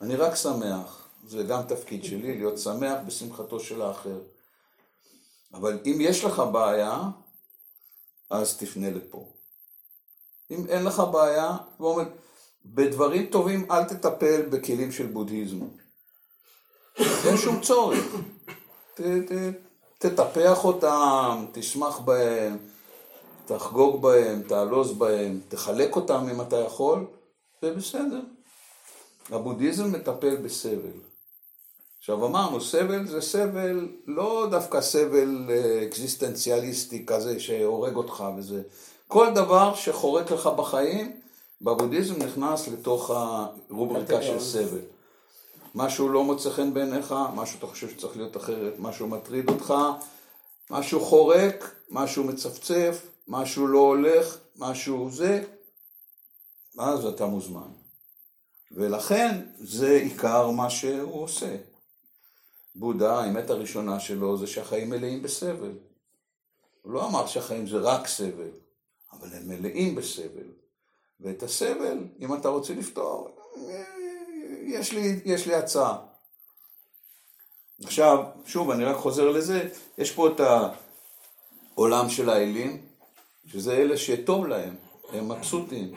אני רק שמח. זה גם תפקיד שלי, להיות שמח בשמחתו של האחר. אבל אם יש לך בעיה, אז תפנה לפה. אם אין לך בעיה, אומר, בדברים טובים אל תטפל בכלים של בודהיזם. אין שום צורך. ת, ת, תטפח אותם, תשמח בהם, תחגוג בהם, תעלוז בהם, תחלק אותם אם אתה יכול, זה בסדר. הבודהיזם מטפל בסבל. עכשיו אמרנו, סבל זה סבל, לא דווקא סבל אה, אקזיסטנציאליסטי כזה שהורג אותך וזה. כל דבר שחורק לך בחיים, בבודהיזם נכנס לתוך הרובריקה של סבל. משהו לא מוצא חן בעיניך, משהו אתה חושב שצריך להיות אחרת, משהו מטריד אותך, משהו חורק, משהו מצפצף, משהו לא הולך, משהו זה, אז אתה מוזמן. ולכן זה עיקר מה שהוא עושה. בודה, האמת הראשונה שלו זה שהחיים מלאים בסבל. הוא לא אמר שהחיים זה רק סבל, אבל הם מלאים בסבל. ואת הסבל, אם אתה רוצה לפתור, יש לי, יש לי הצעה. עכשיו, שוב, אני רק חוזר לזה, יש פה את העולם של האלים, שזה אלה שטוב להם, הם מבסוטים.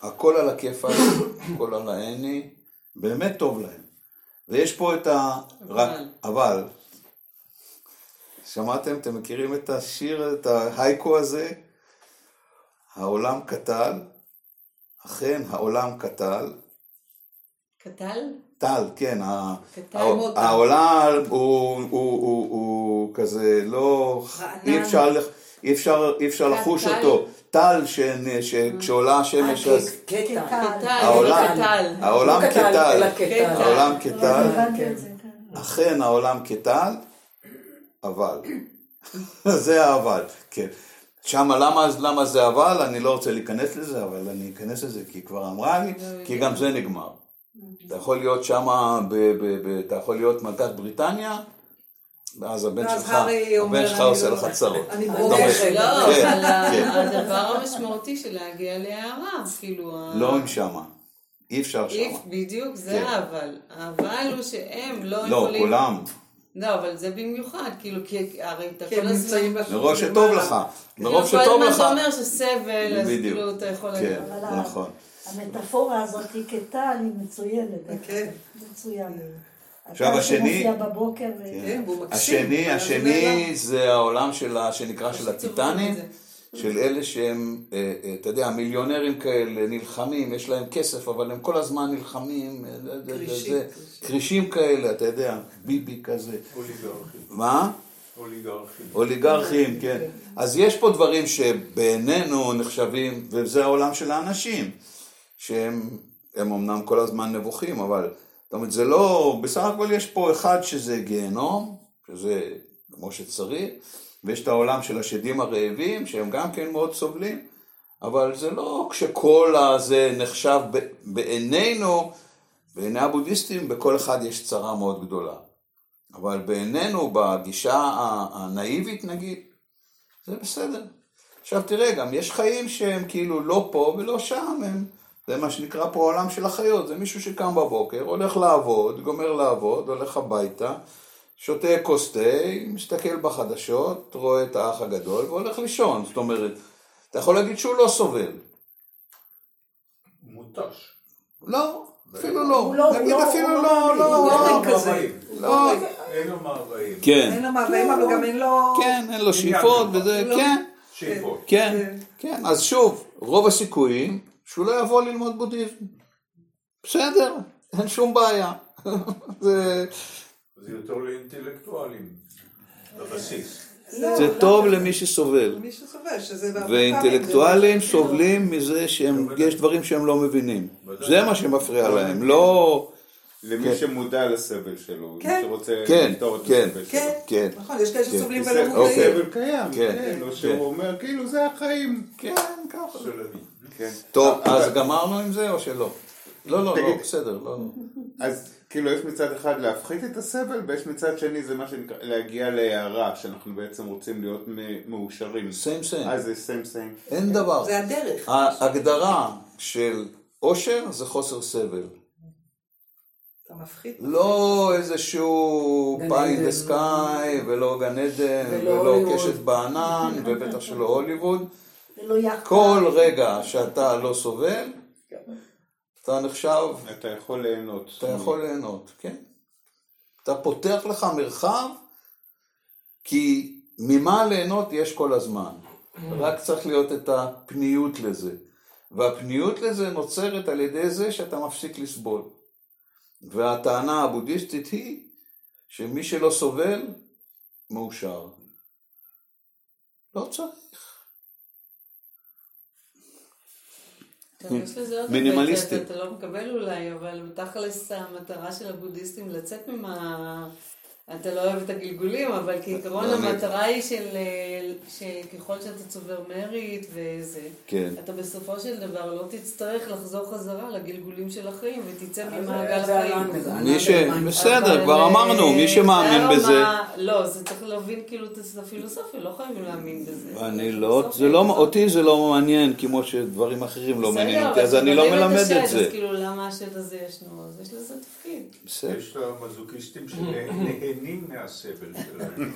הכל על הכיפה, הכל על העיני, באמת טוב להם. ויש פה את ה... אבל. רק... אבל. שמעתם? אתם מכירים את השיר, את ההייקו הזה? העולם קטל, אכן העולם קטל, קטל? טל, כן, קטל. העולם הוא, הוא, הוא, הוא כזה לא, רענן. אי אפשר, לח- אי אפשר, אי אפשר קטל. לחוש אותו, טל שנ- שכשעולה השמש, אז קטע. קטל, העולם- לא קטל. העולם לא קטל, כטל, אלא קטל. העולם לא כטל, כן. אכן העולם כטל, אבל. זה האבל, כן. שמה, למה, למה זה אבל? אני לא רוצה להיכנס לזה, אבל אני אכנס לזה כי היא כבר אמרה לי, כי גם זה נגמר. אתה יכול להיות שמה, אתה יכול להיות מלכת בריטניה, ואז הבן שלך, הבן שלך אני עושה לא- לך צרות. אני. אומר, לא, כן, אבל כן. הדבר המשמעותי של להגיע להערה, כאילו... לא עם שמה, אי אפשר שמה. בדיוק, זה כן. האבל. האבל הוא שהם לא לא, יכולים... כולם, לא, אבל זה במיוחד, כאילו, כי הרי אתה כי כל הזמן... מרוב שטוב לך, מרוב כאילו, שטוב כל לך, הזמן אתה אומר שסבל, אז. כאילו אתה יכול... כן, אבל נכון. המטאפורה הזאת היא כטל, היא מצוינת. כן. עכשיו, השני-. ו- כן, מקסים. השני, זה השני העולם של שנקרא של הטיטנים, של אלה שהם, אה, אה, אתה יודע, מיליונרים כאלה, נלחמים, יש להם כסף, אבל הם כל הזמן נלחמים, אה, זה- זה- כרישים, כאלה, אתה יודע, ביבי כזה. אוליגרכים. מה? אוליגרכים. אוליגרכים, כן. אז יש פה דברים שבעינינו נחשבים, וזה העולם של האנשים, שהם הם אמנם כל הזמן נבוכים, אבל זאת אומרת, זה לא, בסך הכל יש פה אחד שזה גיהנום, שזה כמו שצריך, ויש את העולם של השדים הרעבים, שהם גם כן מאוד סובלים, אבל זה לא כשכל הזה נחשב בעינינו, בעיני הבודהיסטים, בכל אחד יש צרה מאוד גדולה. אבל בעינינו, בגישה הנאיבית נגיד, זה בסדר. עכשיו תראה, גם יש חיים שהם כאילו לא פה ולא שם, הם, זה מה שנקרא פה העולם של החיות, זה מישהו שקם בבוקר, הולך לעבוד, גומר לעבוד, הולך הביתה, שותה כוס תה, מסתכל בחדשות, רואה את האח הגדול והולך לישון, זאת אומרת, אתה יכול להגיד שהוא לא סובל. מותש. לא, אפילו לא, הוא לא- הוא נגיד לא- אפילו לא, לא לא, הוא לא, לא אין לו כזה. מאוויים. לא, אין לו מאוויים. כן, אין לו מאוויים, אבל גם אין לו... כן, אין לו שאיפות וזה. כן. שאיפות. כן, כן, אז שוב, רוב הסיכויים שהוא לא יבוא ללמוד בודהיזם. בסדר, אין שום בעיה. זה, זה יותר לאינטלקטואלים. בבסיס. לא, זה לא, טוב למי שסובל. מי שסובל, שזה... ואינטלקטואלים סובלים מזה שיש דברים שהם לא מבינים. זה מה שמפריע להם, לא... למי כן. שמודע לסבל שלו, כן. מי שרוצה כן, לפתור את כן. הסבל שלו. כן, כן, נכון, יש כאלה כן. שסובלים ולא אוקיי. מודעים. סבל קיים, כן, כן, או כן. שהוא אומר, כאילו זה החיים. כן, ככה. כן. טוב, אז גמרנו עם זה או שלא? לא, לא, לא, תגיד. בסדר, לא. לא. אז כאילו יש מצד אחד להפחית את הסבל, ויש מצד שני זה מה שנקרא להגיע להערה, שאנחנו בעצם רוצים להיות מאושרים. סיים סיים. אז זה סיים סיים. אין דבר. זה הדרך. ההגדרה של אושר זה חוסר סבל. אתה מפחית. לא איזשהו פאי. דה סקאי, ולא גן עדן, ולא. קשת בענן, ובטח שלא הוליווד. ולא יחד. כל רגע שאתה לא סובל, אתה נחשב, אתה יכול ליהנות. אתה יכול ליהנות, כן. אתה פותח לך מרחב, כי ממה ליהנות יש כל הזמן. רק צריך להיות את הפניות לזה. והפניות לזה נוצרת על ידי זה שאתה מפסיק לסבול. והטענה הבודהיסטית היא שמי שלא סובל, מאושר. לא צריך. יש לזה עוד מינימליסטי. שאתה לא מקבל אולי, אבל בתכלס המטרה של הבודהיסטים לצאת ממה... אתה לא אוהב את הגלגולים, אבל כעיקרון באמת. המטרה היא של... שככל שאתה צובר מריט וזה, כן. אתה בסופו של דבר לא תצטרך לחזור חזרה לגלגולים של החיים ותצא זה- ממעגל החיים. ענן מי ש... בסדר, כבר אה, אמרנו, מי שמאמין זה בזה... הרמה- לא, זה צריך להבין כאילו את הפילוסופיה, לא חייבים להאמין בזה. אני לא, זה לא. אותי זה לא מעניין, כמו שדברים אחרים לא מעניינים אותי, אז אני לא מלמד את זה. אז כאילו למה השד הזה ישנו? אז יש לזה תפקיד. בסדר. יש למזוקיסטים שנהנים מהסבל שלהם.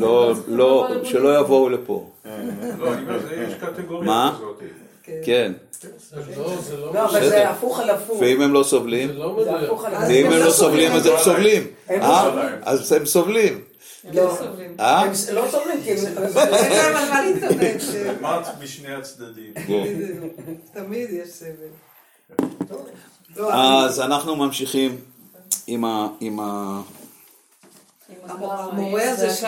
לא, לא, שלא יבואו לפה. לא, אני אומר, יש קטגוריה מה? כזאת. כן. לא, זה לא... לא, אבל. זה הפוך על הפוך. ואם הם לא סובלים? לא. ואם הם לא סובלים, אז הם סובלים. אה? סובלים. אז הם סובלים. הם לא. סובלים. אה? הם לא סובלים, כי הם... אין להם על מה אמרת משני הצדדים. בדיוק. תמיד יש סבל. אני- אז אנחנו ממשיכים עם ה... המורה הזה זה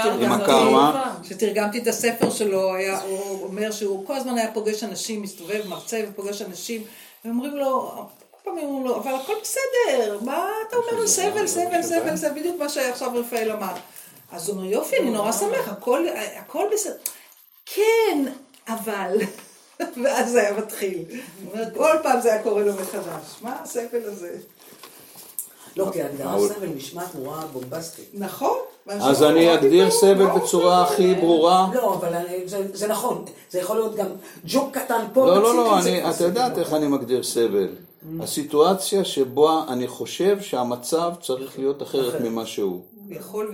שתרגמתי- את הספר שלו, היה, הוא אומר שהוא כל הזמן היה פוגש אנשים, מסתובב, מרצה ופוגש אנשים, ואומרים לו, כל פעם אומרים לו, אבל הכל בסדר, מה אתה אומר על סבל, סבל, סבל, זה בדיוק מה שעכשיו רפאל אמר. אז הוא אומר, יופי, אני נורא שמח, הכל, הכל בסדר. כן, אבל... ואז זה היה מתחיל. כל פעם זה היה קורה לו מחדש. מה הסבל הזה? לא, כי ההגדרה אבל- סבל נשמעת נורא בומבסטית. נכון. אז אני אגדיר סבל בצורה הכי ברורה. לא, אבל אני- זה- זה נכון. זה יכול להיות גם ג'וק קטן פה. לא, לא, לא, אתה סבל. יודעת איך אני מגדיר סבל. הסיטואציה שבה אני חושב שהמצב צריך להיות אחרת ממה שהוא.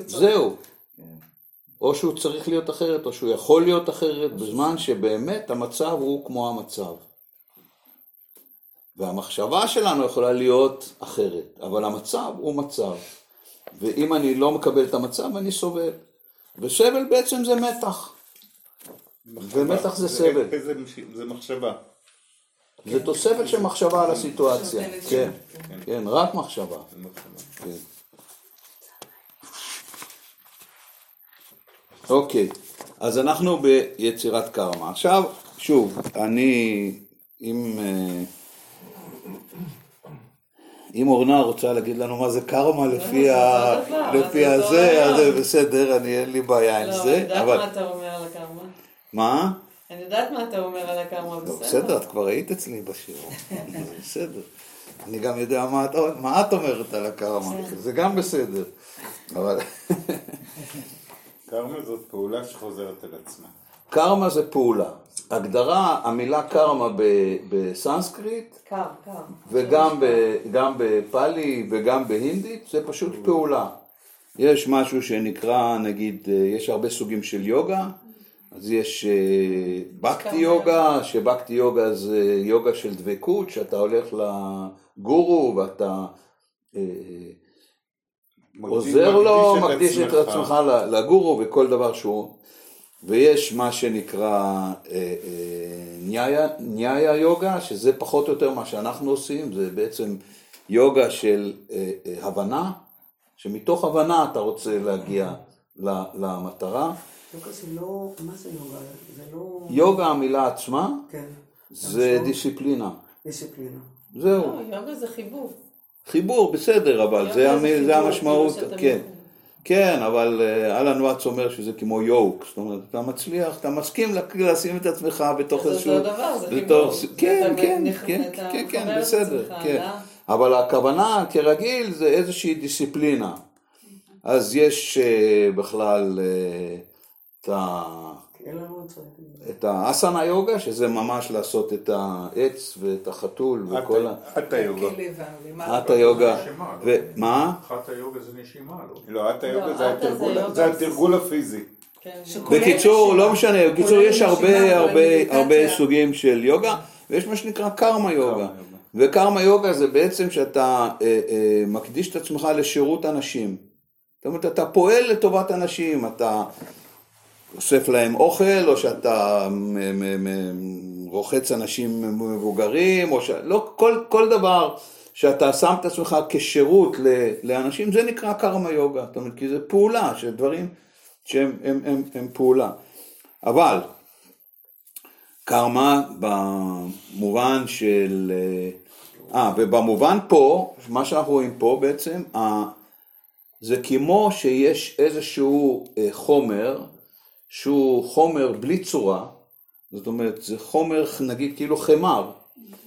זהו. או שהוא צריך להיות אחרת, או שהוא יכול להיות אחרת, בזמן שבאמת המצב הוא כמו המצב. והמחשבה שלנו יכולה להיות אחרת, אבל המצב הוא מצב. ואם אני לא מקבל את המצב, אני סובל. וסבל בעצם זה מתח. ומתח זה סבל. זה מחשבה. זה תוספת של מחשבה על הסיטואציה. נותנת כן, כן, רק מחשבה. כן. אוקיי, אז אנחנו ביצירת קרמה. עכשיו, שוב, אני, אם, אה, אם אורנה רוצה להגיד לנו מה זה קרמה לפי, ה, זה אותו דבר, לפי זה הזה, אז זה. בסדר, אני אין לי בעיה עם לא, אני זה, יודעת אבל... מה אתה אומר על הקרמה. מה? אני יודעת מה אתה אומר על הקרמה, לא, בסדר. בסדר, את כבר היית אצלי בשיעור. זה בסדר. אני גם יודע מה את, מה את אומרת על הקרמה, זה גם בסדר. אבל קרמה זאת פעולה שחוזרת על עצמה. קרמה זה פעולה. הגדרה, המילה קרמה ב- בסנסקריט, קר, קר. וגם ב- גם בפאלי וגם בהינדית, זה פשוט פעולה. יש משהו שנקרא, נגיד, יש הרבה סוגים של יוגה, אז יש אה, בקטי יוגה, שבקטי יוגה זה יוגה של דבקות, שאתה הולך לגורו ואתה אה, עוזר לו, מקדיש את עצמך לגורו וכל דבר שהוא, ויש מה שנקרא אה, אה, ניאיה, יוגה, שזה פחות או יותר מה שאנחנו עושים, זה בעצם יוגה של אה, הבנה, שמתוך הבנה אתה רוצה להגיע ל- למטרה. יוגה זה לא, מה זה יוגה? זה לא... יוגה המילה עצמה כן, זה דיסציפלינה, דיסציפלינה. זהו, לא, יוגה זה חיבור. חיבור בסדר, אבל זה, זה זה המשמעות, כאילו שאתה כן. כן, אבל אה, אהלן וואטס אומר שזה כמו יוק, זאת אומרת, אתה מצליח, אתה מסכים לשים את עצמך בתוך זה איזשהו... אותו דבר, זה בתוך- חיבור. כן, כן, כן, אתה כן, כן, מחבר את בסדר, כן. אבל הכוונה כרגיל זה איזושהי דיסציפלינה. אז יש אה, בכלל אה, את ה... את האסנה יוגה, שזה ממש לעשות את העץ ואת החתול וכל ה... אטה יוגה. האטה יוגה. לא? ומה? אחת היוגה זה נשימה, לא? לא, אטה יוגה זה אטה זה התרגול- יוגה זה התרגול הפיזי. כן. בקיצור. לא משנה, בקיצור יש הרבה הרבה סוגים של יוגה, ויש מה שנקרא קרמה יוגה. יוגה. וקרמה יוגה זה בעצם שאתה אה, אה, מקדיש את עצמך לשירות אנשים. זאת אומרת, אתה פועל לטובת אנשים, אתה אוסף להם אוכל, או שאתה רוחץ אנשים מבוגרים, או ש... לא, כל, כל דבר שאתה שם את עצמך כשירות לאנשים, זה נקרא קרמה יוגה. זאת אומרת, כי זה פעולה, של דברים שהם הם, הם, הם פעולה. אבל קרמה במובן של... אה, ובמובן פה, מה שאנחנו רואים פה בעצם, זה כמו שיש איזשהו אה, חומר, שהוא חומר בלי צורה, זאת אומרת, זה חומר נגיד כאילו חמר,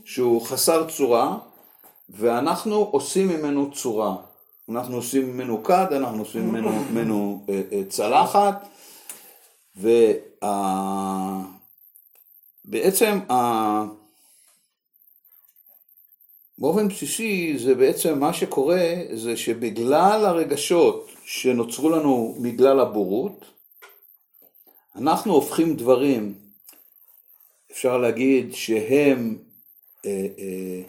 שהוא חסר צורה, ואנחנו עושים ממנו צורה. אנחנו עושים ממנו כד, אנחנו עושים ממנו, ממנו אה, אה, צלחת, ובעצם באופן בסיסי זה בעצם מה שקורה זה שבגלל הרגשות שנוצרו לנו בגלל הבורות, אנחנו הופכים דברים, אפשר להגיד שהם, אה, אה,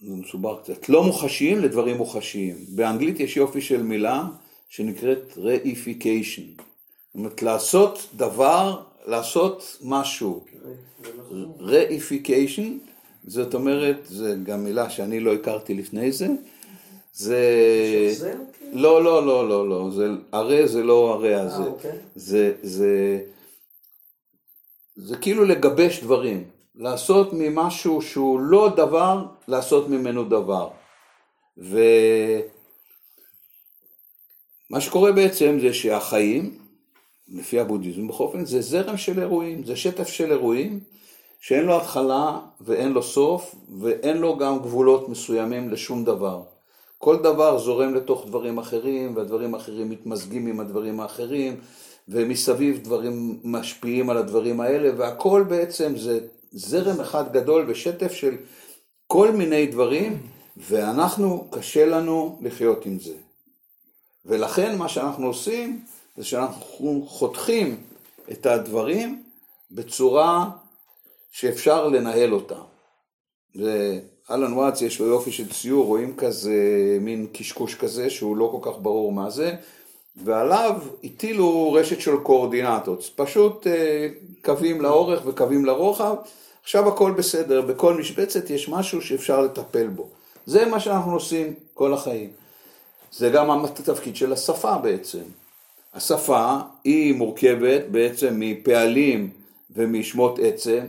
זה מסובך קצת, לא מוחשיים לדברים מוחשיים. באנגלית יש יופי של מילה שנקראת reification. זאת אומרת, לעשות דבר, לעשות משהו. reification, זאת אומרת, זו גם מילה שאני לא הכרתי לפני זה. זה... שחזר? לא, לא, לא, לא, לא. זה... הרי זה לא הרי הזה. אה, אוקיי. זה, זה, זה כאילו לגבש דברים. לעשות ממשהו שהוא לא דבר, לעשות ממנו דבר. ומה שקורה בעצם זה שהחיים, לפי הבודהיזם בכל אופן, זה זרם של אירועים, זה שטף של אירועים שאין לו התחלה ואין לו סוף ואין לו גם גבולות מסוימים לשום דבר. כל דבר זורם לתוך דברים אחרים והדברים האחרים מתמזגים עם הדברים האחרים ומסביב דברים משפיעים על הדברים האלה והכל בעצם זה זרם אחד גדול ושטף של כל מיני דברים ואנחנו, קשה לנו לחיות עם זה. ולכן מה שאנחנו עושים זה שאנחנו חותכים את הדברים בצורה שאפשר לנהל אותה. ואלן וואטס יש לו יופי של ציור, רואים כזה מין קשקוש כזה שהוא לא כל כך ברור מה זה, ועליו הטילו רשת של קואורדינטות, פשוט אה, קווים לאורך וקווים לרוחב, עכשיו הכל בסדר, בכל משבצת יש משהו שאפשר לטפל בו. זה מה שאנחנו עושים כל החיים. זה גם התפקיד של השפה בעצם. השפה היא מורכבת בעצם מפעלים ומשמות עצם,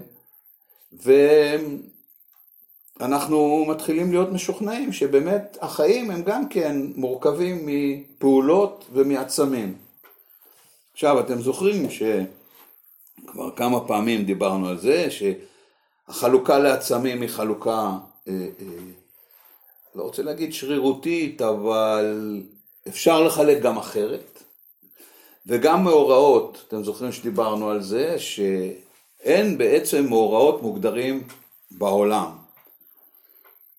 ואנחנו מתחילים להיות משוכנעים שבאמת החיים הם גם כן מורכבים מפעולות ומעצמים. עכשיו, אתם זוכרים שכבר כמה פעמים דיברנו על זה, שהחלוקה לעצמים היא חלוקה, אה, אה, לא רוצה להגיד שרירותית, אבל אפשר לחלק גם אחרת. וגם מאורעות, אתם זוכרים שדיברנו על זה, שאין בעצם מאורעות מוגדרים בעולם.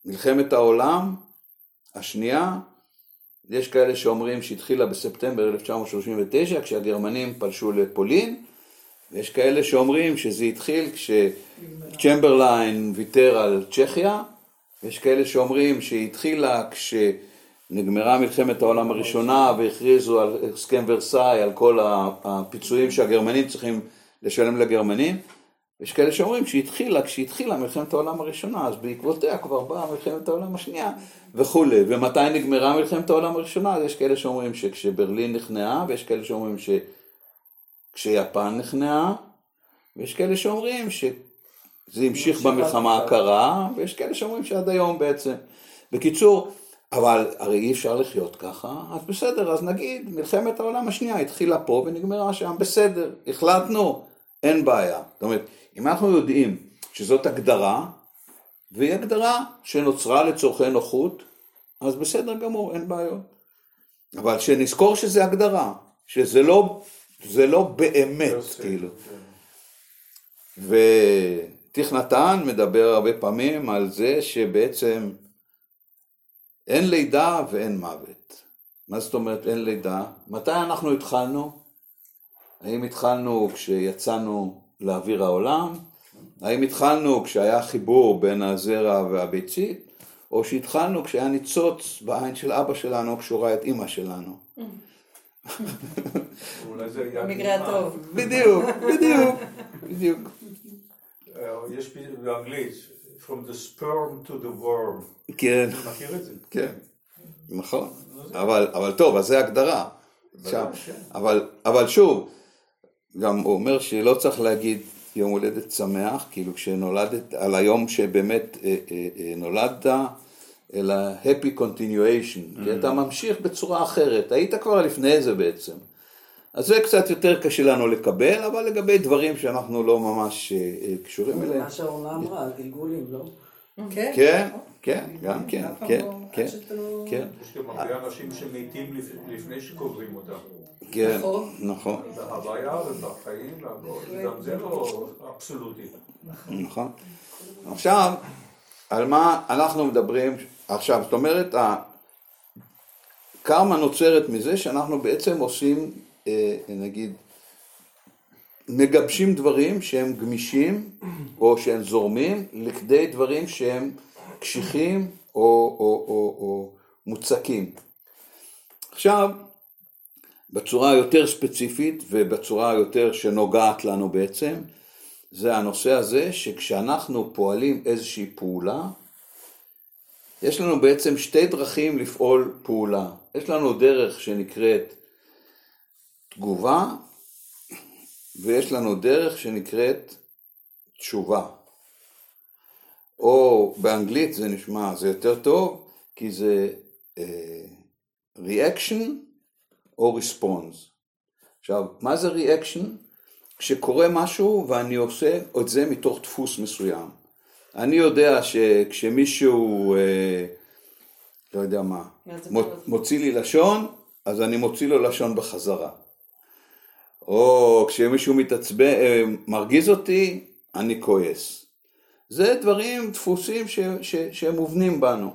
מלחמת העולם השנייה, יש כאלה שאומרים שהתחילה בספטמבר 1939 כשהגרמנים פלשו לפולין, ויש כאלה שאומרים שזה התחיל כשצ'מברליין ויתר על צ'כיה, ויש כאלה שאומרים שהיא התחילה כשנגמרה מלחמת העולם הראשונה והכריזו על הסכם ורסאי, על כל הפיצויים שהגרמנים צריכים לשלם לגרמנים, ויש כאלה שאומרים שהיא התחילה, כשהתחילה מלחמת העולם הראשונה, אז בעקבותיה כבר באה מלחמת העולם השנייה וכולי. ומתי נגמרה מלחמת העולם הראשונה? אז יש כאלה שאומרים שכשברלין נכנעה, ויש כאלה שאומרים שכשיפן נכנעה, ויש כאלה שאומרים שזה המשיך במלחמה הקרה, ויש כאלה שאומרים שעד היום בעצם. בקיצור, אבל הרי אי אפשר לחיות ככה, אז בסדר, אז נגיד מלחמת העולם השנייה התחילה פה ונגמרה שם, בסדר, החלטנו, אין בעיה. זאת אומרת, אם אנחנו יודעים שזאת הגדרה, והיא הגדרה שנוצרה לצורכי נוחות, אז בסדר גמור, אין בעיות. אבל שנזכור שזה הגדרה, שזה לא, זה לא באמת, כאילו. כן. ותיך נתן מדבר הרבה פעמים על זה שבעצם אין לידה ואין מוות. מה זאת אומרת אין לידה? מתי אנחנו התחלנו? האם התחלנו כשיצאנו לאוויר העולם? האם התחלנו כשהיה חיבור בין הזרע והביצית? או שהתחלנו כשהיה ניצוץ בעין של אבא שלנו כשהוא ראה את אימא שלנו? במקרה הטוב. בדיוק, בדיוק, בדיוק. אה, יש באנגלית, From the sperm to the worm. כן, אתה מכיר את זה? כן, נכון. אבל, אבל טוב, אז זה הגדרה. אבל, אבל שוב, גם הוא אומר שלא צריך להגיד יום הולדת שמח, כאילו כשנולדת, על היום שבאמת אה, אה, אה, נולדת, אלא happy continuation, כי אתה ממשיך בצורה אחרת, היית כבר לפני זה בעצם. אז זה קצת יותר קשה לנו לקבל, אבל לגבי דברים שאנחנו לא ממש אה, אה, קשורים אליהם. מה שאורנה אמרה, גלגולים, לא? כן, כן, כן, גם כן, כן, כן, לא- כן, יש גם הרבה אנשים שמתים לפ- לפני שקוברים אותם. כן, נכון. נכון. בהוויה ובחיים, והכל, גם זה לא אבסולוטי. נכון. עכשיו, על מה אנחנו מדברים עכשיו? זאת אומרת, הקרמה נוצרת מזה שאנחנו בעצם עושים, אה, נגיד, מגבשים דברים שהם גמישים או שהם זורמים לכדי דברים שהם קשיחים או, או, או, או מוצקים. עכשיו, בצורה יותר ספציפית ובצורה יותר שנוגעת לנו בעצם, זה הנושא הזה שכשאנחנו פועלים איזושהי פעולה, יש לנו בעצם שתי דרכים לפעול פעולה. יש לנו דרך שנקראת תגובה, ויש לנו דרך שנקראת תשובה. או באנגלית זה נשמע, זה יותר טוב, כי זה אה, reaction או response. עכשיו, מה זה reaction? כשקורה משהו ואני עושה את זה מתוך דפוס מסוים. אני יודע שכשמישהו, אה, לא יודע מה, מו- מוציא לי לשון, אז אני מוציא לו לשון בחזרה. או כשמישהו מתעצבן, אה, מרגיז אותי, אני כועס. זה דברים, דפוסים ש, ש, שהם מובנים בנו.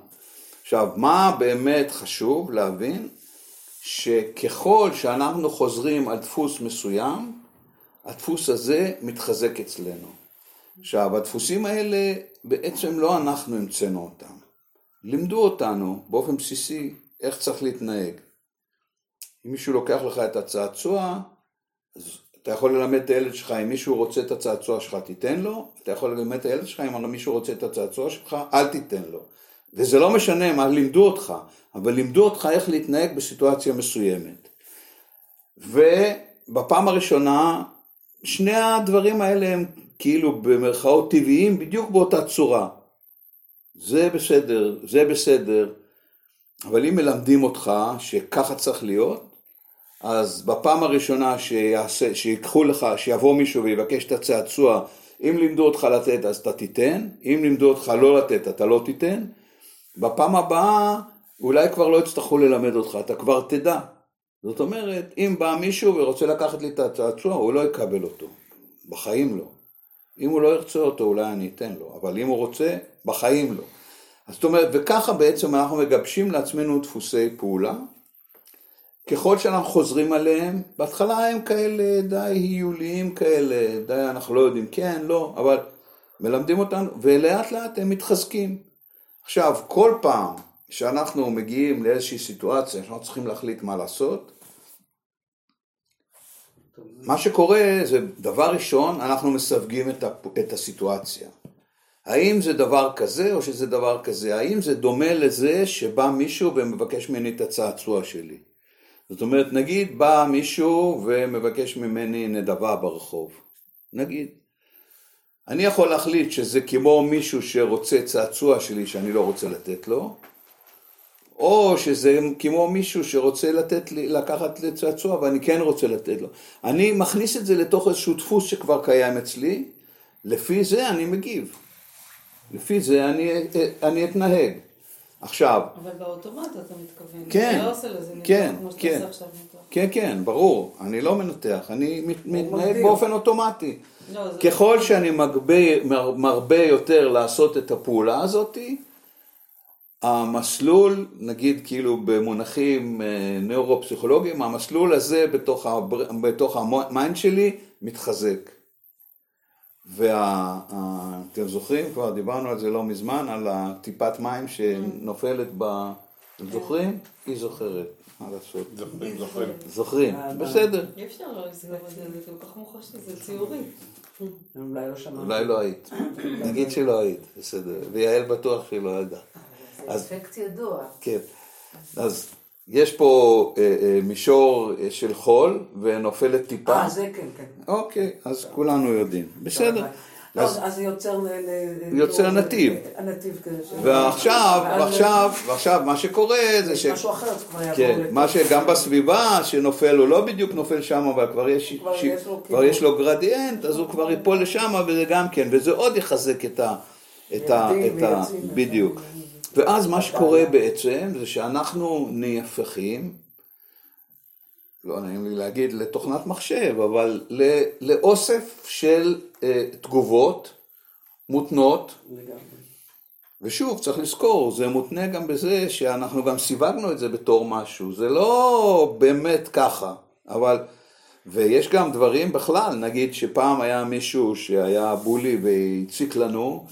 עכשיו, מה באמת חשוב להבין? שככל שאנחנו חוזרים על דפוס מסוים, הדפוס הזה מתחזק אצלנו. עכשיו, הדפוסים האלה, בעצם לא אנחנו המצאנו אותם. לימדו אותנו באופן בסיסי איך צריך להתנהג. אם מישהו לוקח לך את הצעצוע, אז אתה יכול ללמד את הילד שלך, אם מישהו רוצה את הצעצוע שלך, תיתן לו, אתה יכול ללמד את הילד שלך, אם מישהו רוצה את הצעצוע שלך, אל תיתן לו. וזה לא משנה מה לימדו אותך, אבל לימדו אותך איך להתנהג בסיטואציה מסוימת. ובפעם הראשונה, שני הדברים האלה הם כאילו במרכאות טבעיים בדיוק באותה צורה. זה בסדר, זה בסדר, אבל אם מלמדים אותך שככה צריך להיות, אז בפעם הראשונה שיעשה, שיקחו לך, שיבוא מישהו ויבקש את הצעצוע, אם לימדו אותך לתת אז אתה תיתן, אם לימדו אותך לא לתת אתה לא תיתן, בפעם הבאה אולי כבר לא יצטרכו ללמד אותך, אתה כבר תדע. זאת אומרת, אם בא מישהו ורוצה לקחת לי את הצעצוע, הוא לא יקבל אותו. בחיים לא. אם הוא לא ירצה אותו, אולי אני אתן לו, אבל אם הוא רוצה, בחיים לא. זאת אומרת, וככה בעצם אנחנו מגבשים לעצמנו דפוסי פעולה. ככל שאנחנו חוזרים עליהם, בהתחלה הם כאלה די היוליים כאלה, די אנחנו לא יודעים כן, לא, אבל מלמדים אותנו, ולאט לאט הם מתחזקים. עכשיו, כל פעם שאנחנו מגיעים לאיזושהי סיטואציה שאנחנו צריכים להחליט מה לעשות, מה שקורה זה דבר ראשון, אנחנו מסווגים את, הפ... את הסיטואציה. האם זה דבר כזה או שזה דבר כזה? האם זה דומה לזה שבא מישהו ומבקש ממני את הצעצוע שלי? זאת אומרת, נגיד בא מישהו ומבקש ממני נדבה ברחוב. נגיד. אני יכול להחליט שזה כמו מישהו שרוצה צעצוע שלי שאני לא רוצה לתת לו, או שזה כמו מישהו שרוצה לתת לי, לקחת לי צעצוע ואני כן רוצה לתת לו. אני מכניס את זה לתוך איזשהו דפוס שכבר קיים אצלי, לפי זה אני מגיב. לפי זה אני, אני אתנהג. עכשיו, אבל באוטומט אתה מתכוון. כן, אתה לא עושה לזה ניתוח כן, כמו שאתה כן. עושה עכשיו ניתוח. כן, כן, ברור, אני לא מנתח, אני מת- מתנהג. באופן אוטומטי. לא, זה- ככל שאני מגבה, מר- מרבה יותר לעשות את הפעולה הזאתי, המסלול, נגיד כאילו במונחים אה, נוירו-פסיכולוגיים, המסלול הזה בתוך, הבר... בתוך ה mind שלי מתחזק. ואתם זוכרים, כבר דיברנו על זה לא מזמן, על הטיפת מים שנופלת ב... אתם זוכרים? היא זוכרת, מה לעשות? זוכרים, זוכרים. זוכרים, בסדר. אי אפשר לא לזכור את זה, זה כל כך מוחשי, זה ציורי. אולי לא שמענו. אולי לא היית. נגיד שלא היית, בסדר. ויעל בטוח שהיא לא ידעה. זה אפקט ידוע. כן. אז יש פה אה, אה, מישור אה, של חול ונופלת טיפה. אה, זה כן, כן. אוקיי, אז כולנו יודעים. בסדר. לא, אז- אז זה יוצר... יוצר ל- נתיב. הנתיב כזה. ועכשיו, ועכשיו, ועכשיו, מה שקורה זה ש... משהו אחר, זה כבר יעבור כן, לתוך- מה שגם בסביבה שנופל, הוא לא בדיוק נופל שם, אבל כבר יש, כבר ש- יש לו כבר. יש לו גרדיאנט, אז הוא כבר ייפול לשם, וזה גם כן, וזה עוד יחזק את ה... את ה... את. בדיוק. ואז מה שקורה בעצם, זה שאנחנו נהפכים, לא נעים לי להגיד לתוכנת מחשב, אבל לאוסף של אה, תגובות מותנות, לגמרי. ושוב, צריך לזכור, זה מותנה גם בזה שאנחנו גם סיווגנו את זה בתור משהו, זה לא באמת ככה, אבל, ויש גם דברים בכלל, נגיד שפעם היה מישהו שהיה בולי והציק לנו,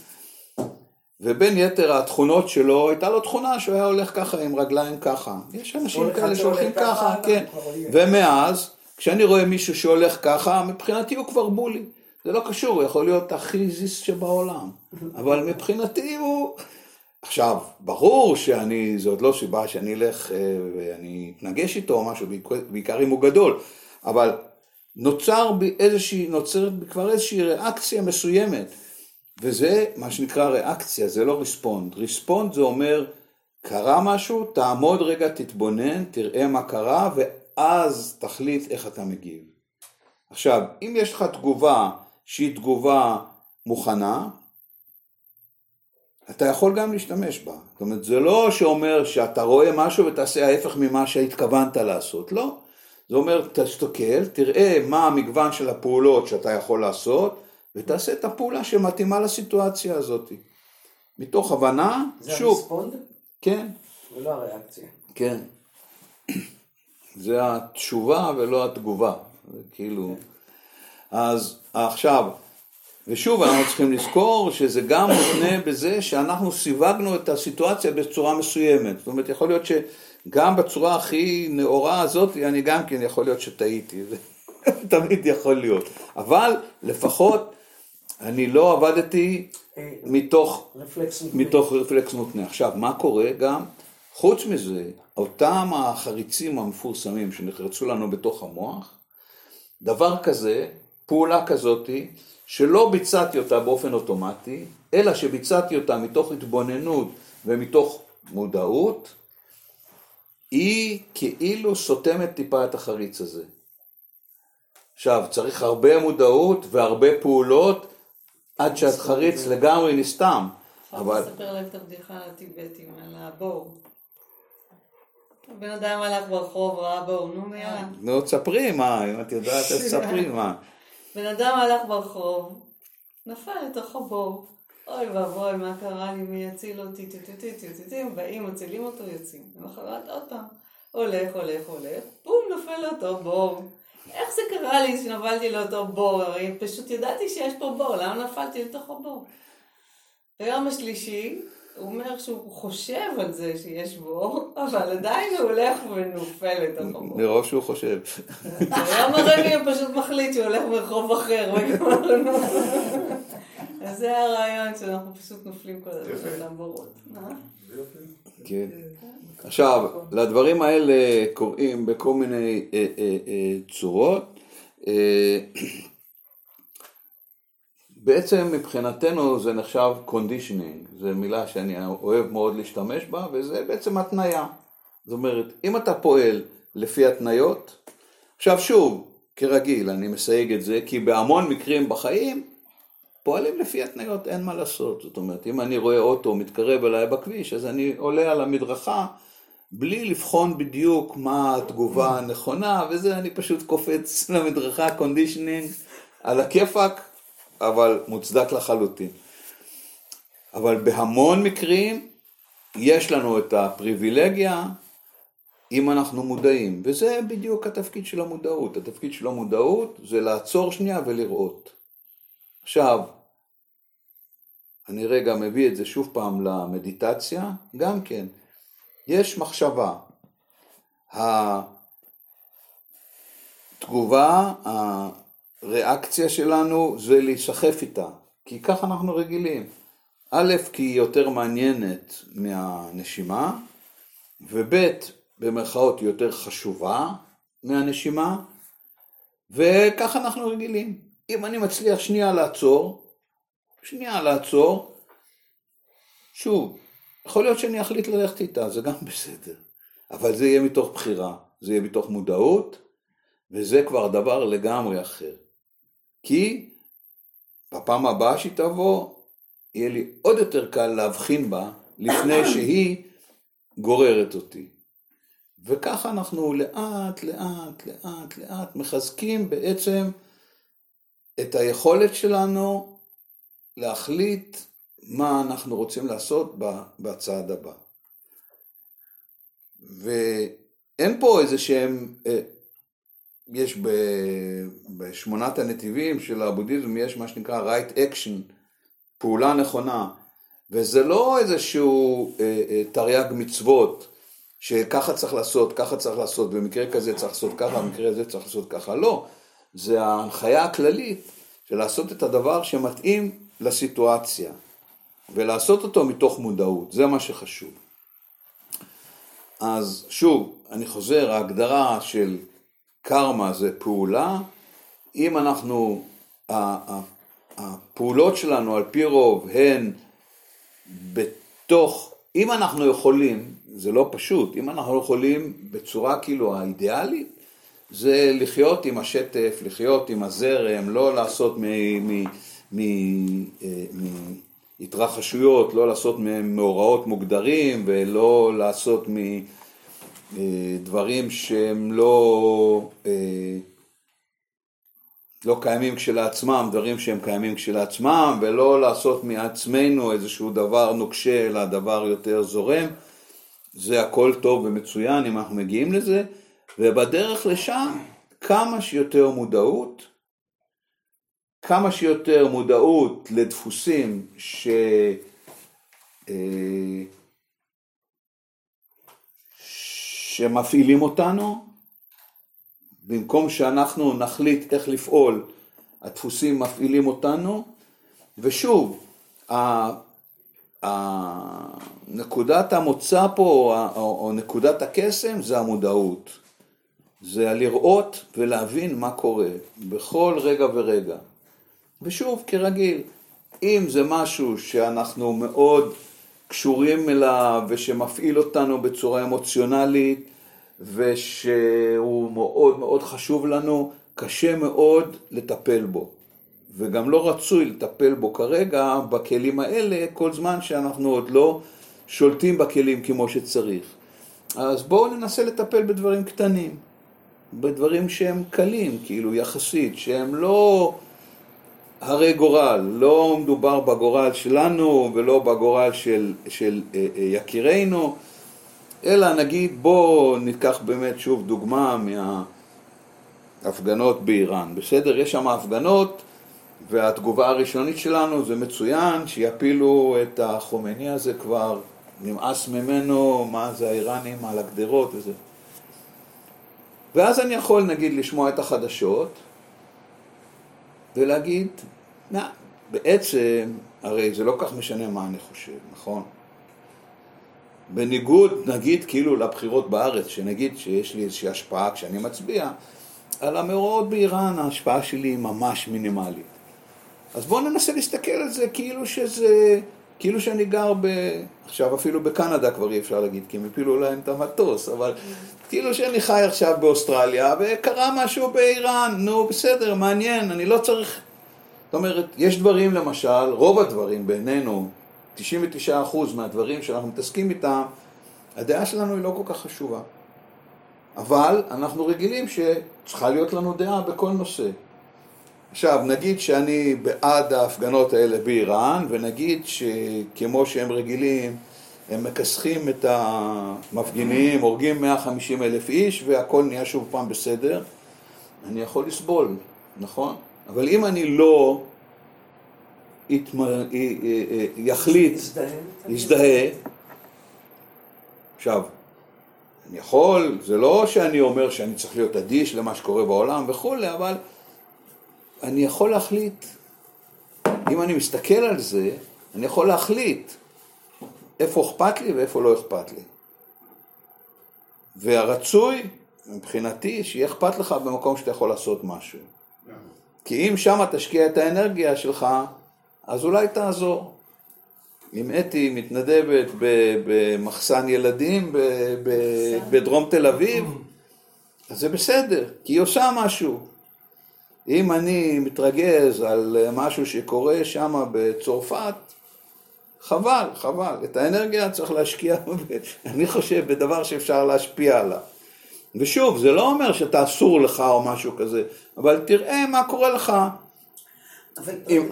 ובין יתר התכונות שלו, הייתה לו תכונה שהוא היה הולך ככה עם רגליים ככה. יש אנשים כאלה שהולכים ככה, כן. ומאז, כשאני רואה מישהו שהולך ככה, מבחינתי הוא כבר בולי. זה לא קשור, הוא יכול להיות הכי זיס שבעולם. אבל מבחינתי הוא... עכשיו, ברור שאני, עוד לא סיבה שאני אלך אה, ואני אתנגש איתו או משהו, בעיקר אם הוא גדול, אבל נוצר בי איזושהי, נוצרת בי כבר איזושהי ריאקציה מסוימת, וזה מה שנקרא ריאקציה, זה לא ריספונד. ריספונד זה אומר, קרה משהו, תעמוד רגע, תתבונן, תראה מה קרה, ואז תחליט איך אתה מגיב. עכשיו, אם יש לך תגובה שהיא תגובה מוכנה, אתה יכול גם להשתמש בה. זאת אומרת, זה לא שאומר שאתה רואה משהו ותעשה ההפך ממה שהתכוונת לעשות, לא. זה אומר, תסתכל, תראה מה המגוון של הפעולות שאתה יכול לעשות, ותעשה את הפעולה שמתאימה לסיטואציה הזאת. מתוך הבנה, זה שוב, הרספונד כן, ולא הריאקציה. כן. זה התשובה ולא התגובה. זה כאילו... אז עכשיו, ושוב אנחנו צריכים לזכור שזה גם מותנה בזה שאנחנו סיווגנו את הסיטואציה בצורה מסוימת. זאת אומרת, יכול להיות שגם בצורה הכי נאורה הזאת, אני גם כן יכול להיות שטעיתי, זה תמיד יכול להיות. אבל לפחות אני לא עבדתי אה, מתוך רפלקס. מתוך רפלקס מותנה. עכשיו, מה קורה גם? חוץ מזה, אותם החריצים המפורסמים שנחרצו לנו בתוך המוח, דבר כזה, פעולה כזאתי, שלא ביצעתי אותה באופן אוטומטי, אלא שביצעתי אותה מתוך התבוננות ומתוך מודעות, היא כאילו סותמת טיפה את החריץ הזה. עכשיו, צריך הרבה מודעות והרבה פעולות עד שהחריץ לגמרי נסתם. אבל... לספר להם את הבדיחה על הטיבטים, על הבור. הבן אדם הלך ברחוב, ראה בור, נו יאללה. נו, תספרי מה, אם את יודעת, אז תספרי מה. בן אדם הלך ברחוב, נפל לתוך הבור. אוי ואבוי, מה קרה לי, מי יציל אותי, טטטטטטטים, באים, מצילים אותו, יוצאים. למחרת עוד פעם, הולך, הולך, הולך, בום, נופל בור. איך זה קרה לי שנפלתי לאותו בור? הרי פשוט ידעתי שיש פה בור, למה נפלתי לתוך הבור? ביום השלישי, הוא אומר שהוא חושב על זה שיש בור, אבל עדיין הוא הולך ונופל לתוך הבור. מראש שהוא חושב. ביום הרביעי הוא פשוט מחליט שהוא הולך ברחוב אחר, וגמרנו. אז זה הרעיון שאנחנו פשוט נופלים כל הזמן לאותם בורות. אה? כן. עכשיו, לדברים האלה קוראים בכל מיני אה, אה, אה, צורות. בעצם מבחינתנו זה נחשב conditioning, זו מילה שאני אוהב מאוד להשתמש בה, וזה בעצם התניה. זאת אומרת, אם אתה פועל לפי התניות, עכשיו שוב, כרגיל, אני מסייג את זה, כי בהמון מקרים בחיים פועלים לפי התניות, אין מה לעשות. זאת אומרת, אם אני רואה אוטו מתקרב אליי בכביש, אז אני עולה על המדרכה בלי לבחון בדיוק מה התגובה הנכונה, וזה, אני פשוט קופץ למדרכה, conditioning, על הכיפאק, אבל מוצדק לחלוטין. אבל בהמון מקרים יש לנו את הפריבילגיה אם אנחנו מודעים, וזה בדיוק התפקיד של המודעות. התפקיד של המודעות זה לעצור שנייה ולראות. עכשיו, אני רגע מביא את זה שוב פעם למדיטציה, גם כן, יש מחשבה. התגובה, הריאקציה שלנו זה להיסחף איתה, כי ככה אנחנו רגילים. א', כי היא יותר מעניינת מהנשימה, וב', במרכאות יותר חשובה מהנשימה, וככה אנחנו רגילים. אם אני מצליח שנייה לעצור, שנייה לעצור, שוב, יכול להיות שאני אחליט ללכת איתה, זה גם בסדר, אבל זה יהיה מתוך בחירה, זה יהיה מתוך מודעות, וזה כבר דבר לגמרי אחר. כי בפעם הבאה שהיא תבוא, יהיה לי עוד יותר קל להבחין בה לפני שהיא גוררת אותי. וככה אנחנו לאט, לאט, לאט, לאט מחזקים בעצם את היכולת שלנו להחליט מה אנחנו רוצים לעשות בצעד הבא. ואין פה איזה שהם, אה, יש בשמונת הנתיבים של הבודהיזם, יש מה שנקרא right action, פעולה נכונה, וזה לא איזשהו אה, אה, תרי"ג מצוות, שככה צריך לעשות, ככה צריך לעשות, במקרה כזה צריך לעשות ככה, במקרה הזה צריך לעשות ככה, לא. זה ההנחיה הכללית של לעשות את הדבר שמתאים לסיטואציה, ולעשות אותו מתוך מודעות, זה מה שחשוב. אז שוב, אני חוזר, ההגדרה של קרמה זה פעולה, אם אנחנו, הפעולות שלנו על פי רוב הן בתוך, אם אנחנו יכולים, זה לא פשוט, אם אנחנו יכולים בצורה כאילו האידיאלית, זה לחיות עם השטף, לחיות עם הזרם, לא לעשות מהתרחשויות, אה, לא לעשות מאורעות מוגדרים ולא לעשות מדברים אה, שהם לא, אה, לא קיימים כשלעצמם, דברים שהם קיימים כשלעצמם, ולא לעשות מעצמנו איזשהו דבר נוקשה, אלא דבר יותר זורם. זה הכל טוב ומצוין אם אנחנו מגיעים לזה, ובדרך לשם כמה שיותר מודעות, כמה שיותר מודעות לדפוסים ש... אה, שמפעילים אותנו, במקום שאנחנו נחליט איך לפעול, הדפוסים מפעילים אותנו, ושוב, נקודת המוצא פה, או, נקודת הקסם, זה המודעות. זה הלראות ולהבין מה קורה בכל רגע ורגע. ושוב, כרגיל, אם זה משהו שאנחנו מאוד קשורים אליו ושמפעיל אותנו בצורה אמוציונלית ושהוא מאוד מאוד חשוב לנו, קשה מאוד לטפל בו. וגם לא רצוי לטפל בו כרגע בכלים האלה, כל זמן שאנחנו עוד לא שולטים בכלים כמו שצריך. אז בואו ננסה לטפל בדברים קטנים, בדברים שהם קלים, כאילו יחסית, שהם לא הרי גורל, לא מדובר בגורל שלנו ולא בגורל של, של אה, אה, יקירינו, אלא נגיד בואו ניקח באמת שוב דוגמה מההפגנות באיראן, בסדר? יש שם הפגנות והתגובה הראשונית שלנו זה מצוין, שיפילו את החומני הזה כבר, נמאס ממנו, מה זה האיראנים על הגדרות וזה. ואז אני יכול נגיד לשמוע את החדשות ולהגיד, נא, בעצם, הרי זה לא כך משנה מה אני חושב, נכון? בניגוד, נגיד, כאילו לבחירות בארץ, שנגיד שיש לי איזושהי השפעה כשאני מצביע, על המאורעות באיראן ההשפעה שלי היא ממש מינימלית. אז בואו ננסה להסתכל על זה כאילו שזה, כאילו שאני גר ב... עכשיו אפילו בקנדה כבר אי אפשר להגיד, כי הם הפילו להם את המטוס, אבל כאילו שאני חי עכשיו באוסטרליה וקרה משהו באיראן, נו בסדר, מעניין, אני לא צריך זאת אומרת, יש דברים למשל, רוב הדברים בעינינו, 99% מהדברים שאנחנו מתעסקים איתם, הדעה שלנו היא לא כל כך חשובה. אבל אנחנו רגילים שצריכה להיות לנו דעה בכל נושא. עכשיו, נגיד שאני בעד ההפגנות האלה באיראן, ונגיד שכמו שהם רגילים, הם מכסחים את המפגינים, הורגים 150 אלף איש, והכל נהיה שוב פעם בסדר, אני יכול לסבול, נכון? אבל אם אני לא יתמ... יחליט, יזדהה, עכשיו, אני יכול, זה לא שאני אומר שאני צריך להיות אדיש למה שקורה בעולם וכולי, אבל אני יכול להחליט, אם אני מסתכל על זה, אני יכול להחליט איפה אכפת לי ואיפה לא אכפת לי. והרצוי, מבחינתי, שיהיה אכפת לך במקום שאתה יכול לעשות משהו. כי אם שמה תשקיע את האנרגיה שלך, אז אולי תעזור. אם אתי מתנדבת במחסן ילדים בדרום תל אביב, אז זה בסדר, כי היא עושה משהו. אם אני מתרגז על משהו שקורה שם בצרפת, חבל, חבל. את האנרגיה צריך להשקיע, אני חושב, בדבר שאפשר להשפיע עליו. ושוב, זה לא אומר שאתה אסור לך או משהו כזה, אבל תראה מה קורה לך. אבל, אם...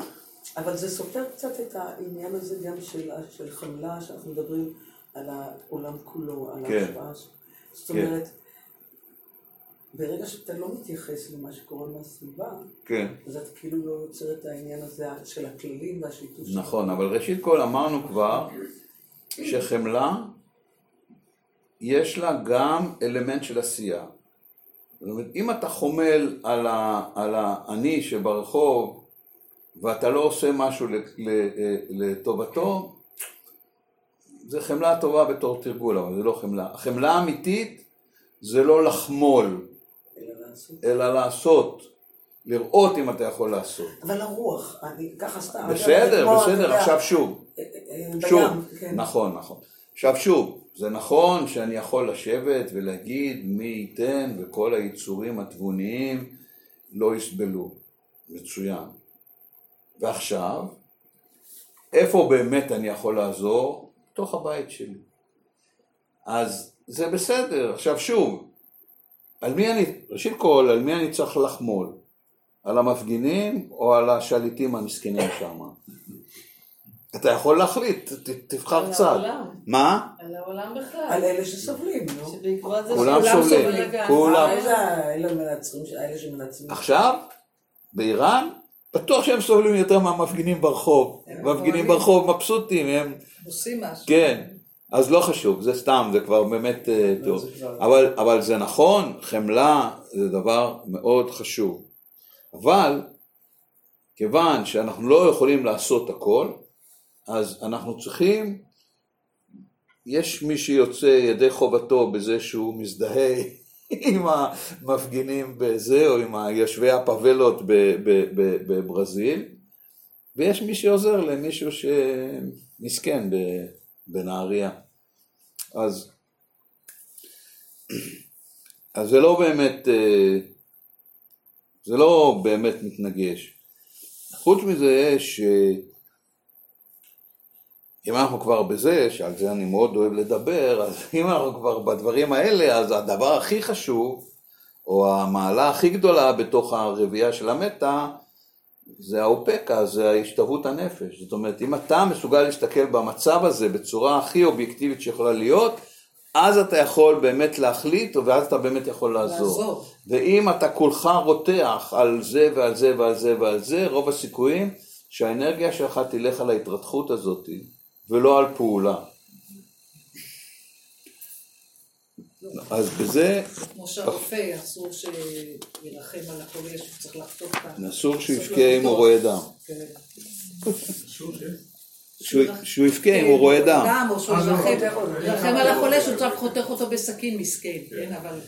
אבל זה סותר קצת את העניין הזה גם של, של חמלה, שאנחנו מדברים על העולם כולו, על כן. ההשפעה. זאת כן. ברגע שאתה לא מתייחס למה שקורה מהסביבה, כן. אז אתה כאילו לא יוצר את העניין הזה של הכללים והשיתוף. נכון, אבל ראשית כל אמרנו כבר שחמלה יש לה גם אלמנט של עשייה. זאת אומרת, אם אתה חומל על, ה, על האני שברחוב ואתה לא עושה משהו לטובתו, זה חמלה טובה בתור תרגול, אבל זה לא חמלה. החמלה האמיתית זה לא לחמול, אלא לעשות. לראות אם אתה יכול לעשות. אבל הרוח, אני ככה סתם. בסדר, בסדר, עכשיו שוב. אה, אה, אה, שוב, כן. נכון, נכון. עכשיו שוב, זה נכון שאני יכול לשבת ולהגיד מי ייתן וכל היצורים התבוניים לא יסבלו. מצוין. ועכשיו, איפה באמת אני יכול לעזור? בתוך הבית שלי. אז זה בסדר. עכשיו שוב, על מי אני, ראשית כל, על מי אני צריך לחמול? על המפגינים או על השליטים המסכנים שם? אתה יכול להחליט, תבחר צד. על העולם. מה? על העולם בכלל. על אלה שסובלים, נו. שבעקבות זה כולם סובלים. כולם. אלה שמנצלים. עכשיו, באיראן, בטוח שהם סובלים יותר מהמפגינים ברחוב. מפגינים ברחוב מבסוטים, הם... עושים משהו. כן. אז לא חשוב, זה סתם, זה כבר באמת טוב. אבל, אבל זה נכון, חמלה זה דבר מאוד חשוב. אבל, כיוון שאנחנו לא יכולים לעשות הכל, אז אנחנו צריכים, יש מי שיוצא ידי חובתו בזה שהוא מזדהה עם המפגינים בזה, או עם יושבי הפאבלות בברזיל, ויש מי שעוזר למישהו שמסכן בנהריה. אז, אז זה לא באמת, אה, זה לא באמת מתנגש. חוץ מזה שאם אנחנו כבר בזה, שעל זה אני מאוד אוהב לדבר, אז אם אנחנו כבר בדברים האלה, אז הדבר הכי חשוב, או המעלה הכי גדולה בתוך הרביעייה של המטה, זה האופקה, זה ההשתוות הנפש. זאת אומרת, אם אתה מסוגל להסתכל במצב הזה בצורה הכי אובייקטיבית שיכולה להיות, אז אתה יכול באמת להחליט, ואז אתה באמת יכול לעזור. לעזור. ואם אתה כולך רותח על זה ועל זה ועל זה ועל זה, רוב הסיכויים שהאנרגיה שלך תלך על ההתרתחות הזאת, ולא על פעולה. אז בזה... כמו שהרופא, אסור שירחם על החולה צריך את ה... אסור שהוא יבכה אם הוא רואה דם. כן. שהוא יבכה אם הוא רואה דם. דם, או שהוא ירחם על החולה שהוא צריך חותך אותו בסכין מסכן, כן, אבל...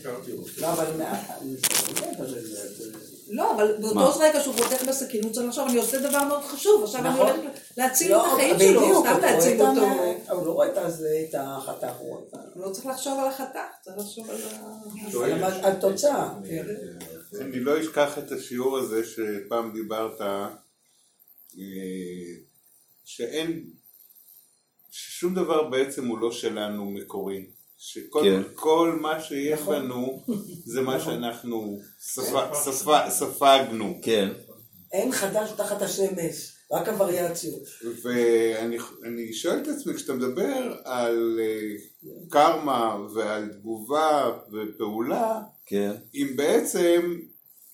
לא, אבל... באותו רגע שהוא חותך בסכין, הוא צריך לחשוב, אני עושה דבר מאוד חשוב, עכשיו אני הולך להציל את לא, החיים שלו, סתם להציל אותו. הוא לא רואה את החתך, הוא לא צריך לחשוב על החתך, צריך לחשוב על התוצאה. אני לא אשכח את השיעור הזה שפעם דיברת אה, שאין, ששום דבר בעצם הוא לא שלנו מקורי. שכל כן. כל מה שיש נכון. לנו זה מה שאנחנו ספ- ספ- ספגנו. כן. אין חדש תחת השמש, רק הווריאציות. ואני אני שואל את עצמי, כשאתה מדבר על אה, קרמה ועל תגובה ופעולה, כן. אם בעצם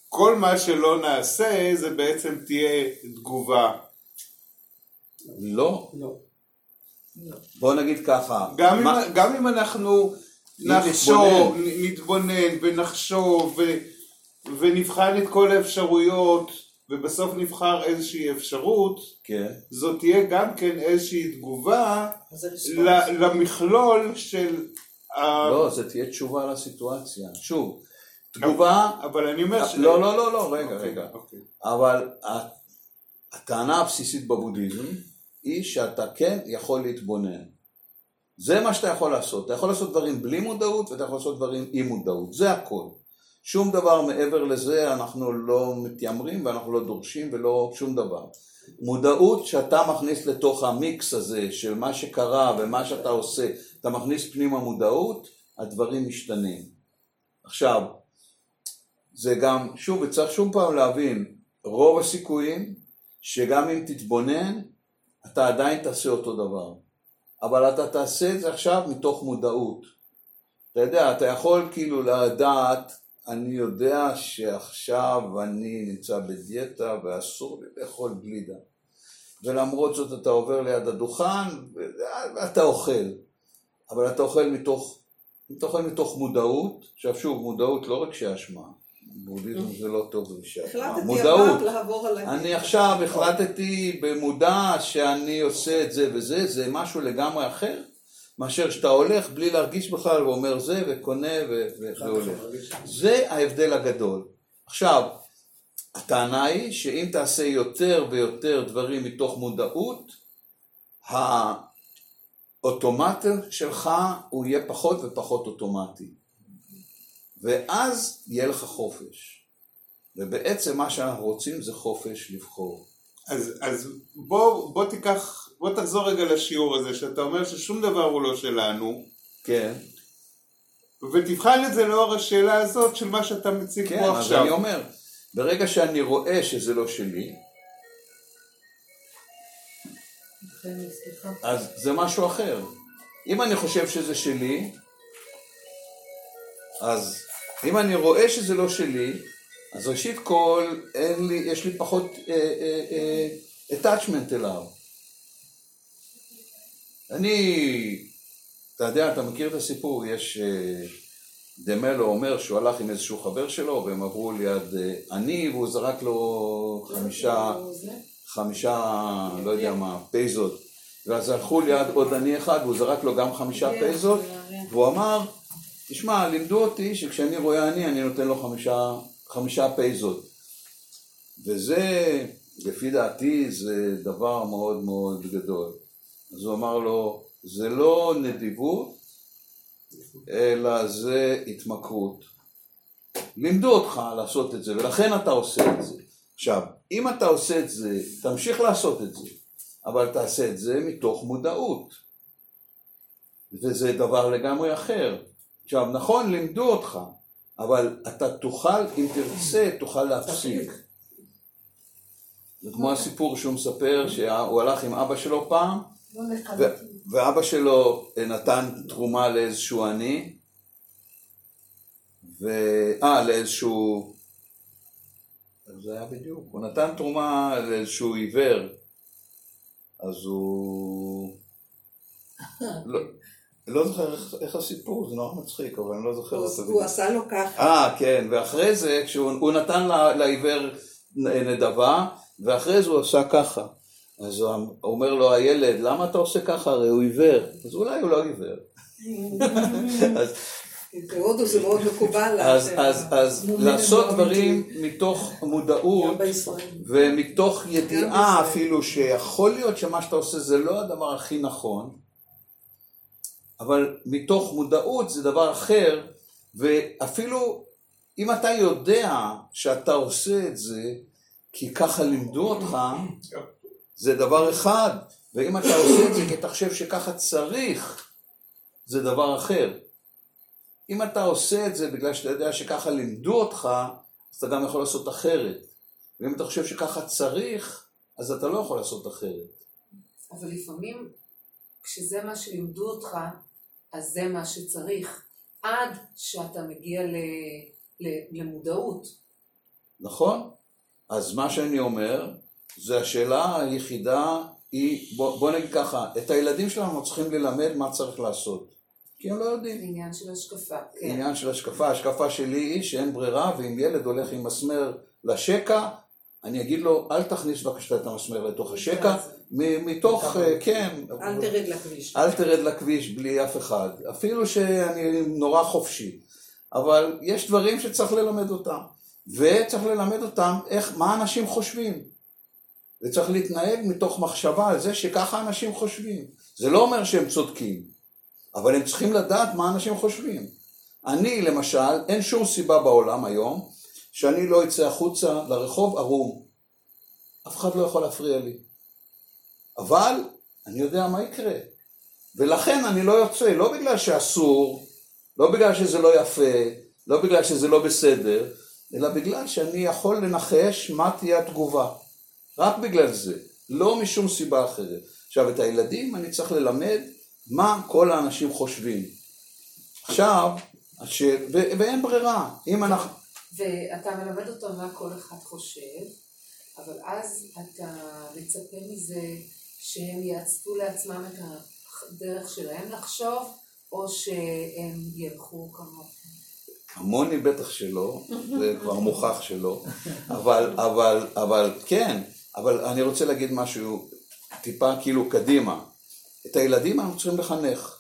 כל מה שלא נעשה זה בעצם תהיה תגובה. לא. לא. בוא נגיד ככה. גם, מה- אם, גם אם אנחנו נחשוב, נתבונן. ונחשוב ו, ונבחן את כל האפשרויות ובסוף נבחר איזושהי אפשרות, כן. זאת תהיה גם כן איזושהי תגובה ל-. למכלול של... ה- לא, זה תהיה תשובה לסיטואציה. שוב, תגובה... אבל אני אומר ש... לא, לא, לא, לא, רגע, אוקיי, רגע. אוקיי. אבל הטענה הבסיסית בבודהיזם היא שאתה כן יכול להתבונן. זה מה שאתה יכול לעשות. אתה יכול לעשות דברים בלי מודעות ואתה יכול לעשות דברים עם מודעות. זה הכל. שום דבר מעבר לזה אנחנו לא מתיימרים ואנחנו לא דורשים ולא שום דבר. מודעות שאתה מכניס לתוך המיקס הזה של מה שקרה ומה שאתה עושה, אתה מכניס פנימה מודעות, הדברים משתנים. עכשיו, זה גם, שוב, וצריך שוב פעם להבין, רוב הסיכויים שגם אם תתבונן, אתה עדיין תעשה אותו דבר. אבל אתה תעשה את זה עכשיו מתוך מודעות. אתה יודע, אתה יכול כאילו לדעת, אני יודע שעכשיו אני נמצא בדיאטה ואסור לי לאכול גלידה. ולמרות זאת אתה עובר ליד הדוכן ואתה אוכל. אבל אתה אוכל מתוך, אתה אוכל מתוך מודעות. עכשיו שוב, מודעות לא רק שאשמה. בודהיזם זה לא טוב זה שאשמה. החלטתי מודעות. הפעם לעבור על אני עכשיו החלטתי במודע שאני עושה את זה וזה, זה משהו לגמרי אחר, מאשר שאתה הולך בלי להרגיש בכלל ואומר זה וקונה והולך. זה ההבדל הגדול. עכשיו, הטענה היא שאם תעשה יותר ויותר דברים מתוך מודעות, האוטומט שלך הוא יהיה פחות ופחות אוטומטי. ואז יהיה לך חופש. ובעצם מה שאנחנו רוצים זה חופש לבחור. אז, אז בוא, בוא תיקח, בוא תחזור רגע לשיעור הזה, שאתה אומר ששום דבר הוא לא שלנו, כן, ותבחן את זה לאור השאלה הזאת של מה שאתה מציג כן, פה אז עכשיו. אני אומר, ברגע שאני רואה שזה לא שלי. אז זה משהו אחר. אם אני חושב שזה שלי, אז אם אני רואה שזה לא שלי, אז ראשית כל, אין לי, יש לי פחות אה, אה, אה, attachment אליו. אני, אתה יודע, אתה מכיר את הסיפור, יש, אה, דמלו אומר שהוא הלך עם איזשהו חבר שלו, והם עברו ליד אה, עני, והוא זרק לו חמישה, חמישה, לא יודע מה, פייזות. ואז הלכו ליד עוד עני אחד, והוא זרק לו גם חמישה פייזות, והוא אמר, תשמע, לימדו אותי שכשאני רואה עני, אני נותן לו חמישה, חמישה פייזות. וזה, לפי דעתי, זה דבר מאוד מאוד גדול. אז הוא אמר לו, זה לא נדיבות, אלא זה התמכרות. לימדו אותך לעשות את זה, ולכן אתה עושה את זה. עכשיו, אם אתה עושה את זה, תמשיך לעשות את זה, אבל תעשה את זה מתוך מודעות. וזה דבר לגמרי אחר. עכשיו, נכון, לימדו אותך, אבל אתה תוכל, אם תרצה, תוכל להפסיק. זה כמו הסיפור שהוא מספר שהוא הלך עם אבא שלו פעם, לא. ואבא שלו נתן תרומה לאיזשהו עני, ו... אה, לאיזשהו... זה היה בדיוק? הוא נתן תרומה לאיזשהו עיוור, אז הוא... לא, לא זוכר איך, איך הסיפור, זה נורא מצחיק, אבל אני לא זוכר אותו. הוא עשה לו ככה. אה, כן, ואחרי זה, כשהוא הוא נתן לעיוור נדבה, ואחרי זה הוא עשה ככה. אז הוא אמ- הוא אומר לו, הילד, למה אתה עושה ככה? הרי הוא עיוור. אז אולי הוא לא עיוור. אז, בהודו זה מאוד מקובל. אז, לעשות דברים מתוך מודעות. ומתוך ידיעה. אפילו שיכול להיות שמה שאתה עושה זה לא הדבר הכי נכון, אבל מתוך מודעות זה דבר אחר, ואפילו אם אתה יודע שאתה עושה את זה כי ככה לימדו אותך, זה דבר אחד, ואם אתה עושה את זה כי אתה חושב שככה צריך, זה דבר אחר. אם אתה עושה את זה בגלל שאתה יודע שככה לימדו אותך, אז אתה גם יכול לעשות אחרת. ואם אתה חושב שככה צריך, אז אתה לא יכול לעשות אחרת. אבל לפעמים, כשזה מה שלימדו אותך, אז זה מה שצריך, עד שאתה מגיע ל, ל, למודעות. נכון? אז מה שאני אומר, זה השאלה היחידה היא, בוא, בוא נגיד ככה, את הילדים שלנו צריכים ללמד מה צריך לעשות. כי הם לא יודעים. עניין של השקפה, כן. עניין של השקפה, השקפה שלי היא שאין ברירה, ואם ילד הולך עם מסמר לשקע, אני אגיד לו, אל תכניס בבקשה את המסמר לתוך השקע, מתוך, אה, כן, אל תרד לכביש. אל תרד לכביש בלי אף אחד, אפילו שאני נורא חופשי, אבל יש דברים שצריך ללמד אותם, וצריך ללמד אותם איך, מה אנשים חושבים, וצריך להתנהג מתוך מחשבה על זה שככה אנשים חושבים, זה לא אומר שהם צודקים, אבל הם צריכים לדעת מה אנשים חושבים. אני למשל, אין שום סיבה בעולם היום שאני לא אצא החוצה לרחוב ערום. אף אחד לא יכול להפריע לי. אבל אני יודע מה יקרה. ולכן אני לא יוצא, לא בגלל שאסור, לא בגלל שזה לא יפה, לא בגלל שזה לא בסדר, אלא בגלל שאני יכול לנחש מה תהיה התגובה. רק בגלל זה, לא משום סיבה אחרת. עכשיו, את הילדים אני צריך ללמד מה כל האנשים חושבים. עכשיו, הש... ו... ואין ברירה, אם אנחנו... ואתה מלמד אותם מה כל אחד חושב, אבל אז אתה מצפה מזה שהם יעצבו לעצמם את הדרך שלהם לחשוב, או שהם ילכו כמוך. כמוני בטח שלא, זה כבר מוכח שלא, אבל, אבל, אבל כן, אבל אני רוצה להגיד משהו טיפה כאילו קדימה. את הילדים אנחנו צריכים לחנך.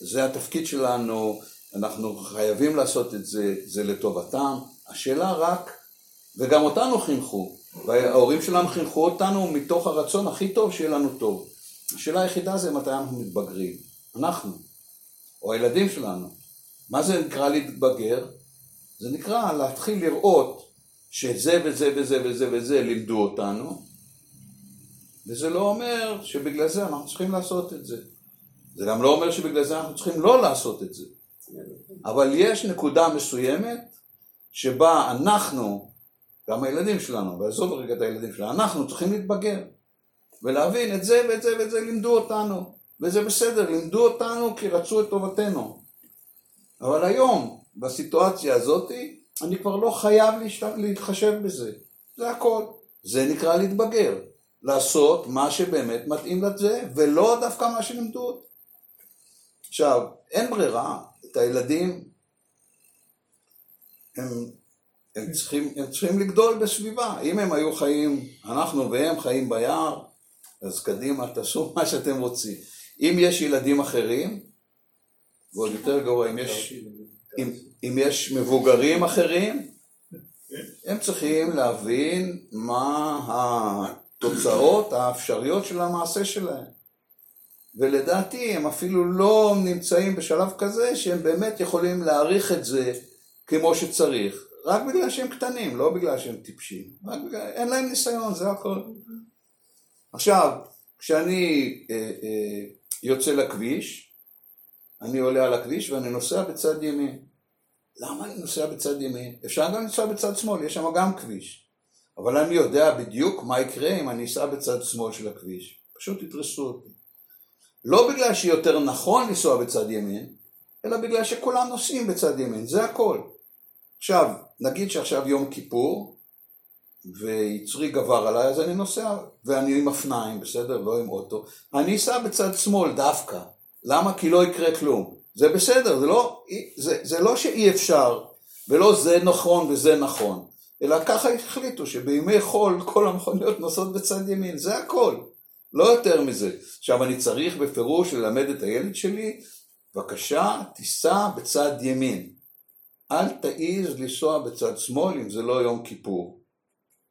זה התפקיד שלנו, אנחנו חייבים לעשות את זה, זה לטובתם. השאלה רק, וגם אותנו חינכו, וההורים שלנו חינכו אותנו מתוך הרצון הכי טוב שיהיה לנו טוב. השאלה היחידה זה מתי אנחנו מתבגרים. אנחנו, או הילדים שלנו. מה זה נקרא להתבגר? זה נקרא להתחיל לראות שזה וזה וזה וזה וזה לימדו אותנו, וזה לא אומר שבגלל זה אנחנו צריכים לעשות את זה. זה גם לא אומר שבגלל זה אנחנו צריכים לא לעשות את זה. אבל יש נקודה מסוימת שבה אנחנו, גם הילדים שלנו, ועזוב רגע את הילדים שלנו, אנחנו צריכים להתבגר ולהבין את זה ואת זה ואת זה לימדו אותנו, וזה בסדר, לימדו אותנו כי רצו את טובתנו. אבל היום, בסיטואציה הזאת, אני כבר לא חייב להתחשב בזה. זה הכל. זה נקרא להתבגר. לעשות מה שבאמת מתאים לזה, ולא דווקא מה שלימדו אותי. עכשיו, אין ברירה, את הילדים, הם, הם, צריכים, הם צריכים לגדול בסביבה. אם הם היו חיים, אנחנו והם חיים ביער, אז קדימה, תעשו מה שאתם רוצים. אם יש ילדים אחרים, ועוד יותר גרוע, אם יש, אם, אם יש מבוגרים אחרים, הם צריכים להבין מה התוצאות האפשריות של המעשה שלהם. ולדעתי הם אפילו לא נמצאים בשלב כזה שהם באמת יכולים להעריך את זה כמו שצריך, רק בגלל שהם קטנים, לא בגלל שהם טיפשים, רק בגלל, אין להם ניסיון, זה הכל. עכשיו, כשאני אה, אה, יוצא לכביש, אני עולה על הכביש ואני נוסע בצד ימין. למה אני נוסע בצד ימין? אפשר גם לנסוע בצד שמאל, יש שם גם כביש. אבל אני יודע בדיוק מה יקרה אם אני אסע בצד שמאל של הכביש. פשוט ידרסו אותי. לא בגלל שיותר נכון לנסוע בצד ימין, אלא בגלל שכולם נוסעים בצד ימין, זה הכל. עכשיו, נגיד שעכשיו יום כיפור, ויצרי גבר עליי, אז אני נוסע, ואני עם אופניים, בסדר? לא עם אוטו. אני אסע בצד שמאל דווקא. למה? כי לא יקרה כלום. זה בסדר, זה לא, זה, זה לא שאי אפשר, ולא זה נכון וזה נכון, אלא ככה החליטו שבימי חול כל המכוניות נוסעות בצד ימין, זה הכל, לא יותר מזה. עכשיו אני צריך בפירוש ללמד את הילד שלי, בבקשה תיסע בצד ימין, אל תעיז לנסוע בצד שמאל אם זה לא יום כיפור.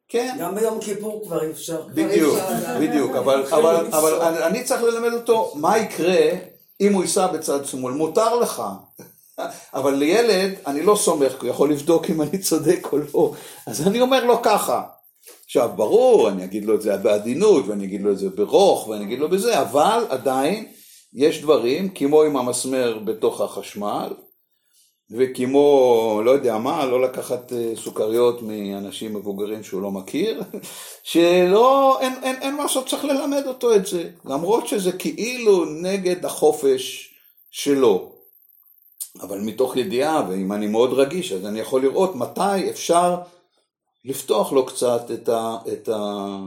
כן. גם ביום כיפור כבר אי אפשר. בדיוק, בדיוק, אבל, אבל, אבל אני צריך ללמד אותו מה יקרה אם הוא ייסע בצד שמאל, מותר לך. אבל לילד, אני לא סומך, הוא יכול לבדוק אם אני צודק או לא. אז אני אומר לו ככה, עכשיו, ברור, אני אגיד לו את זה בעדינות, ואני אגיד לו את זה ברוך, ואני אגיד לו בזה, אבל עדיין יש דברים, כמו עם המסמר בתוך החשמל, וכמו, לא יודע מה, לא לקחת אה, סוכריות מאנשים מבוגרים שהוא לא מכיר, שלא, אין, אין, אין מה לעשות, צריך ללמד אותו את זה, למרות שזה כאילו נגד החופש שלו. אבל מתוך ידיעה, ואם אני מאוד רגיש, אז אני יכול לראות מתי אפשר לפתוח לו קצת את ה... את ה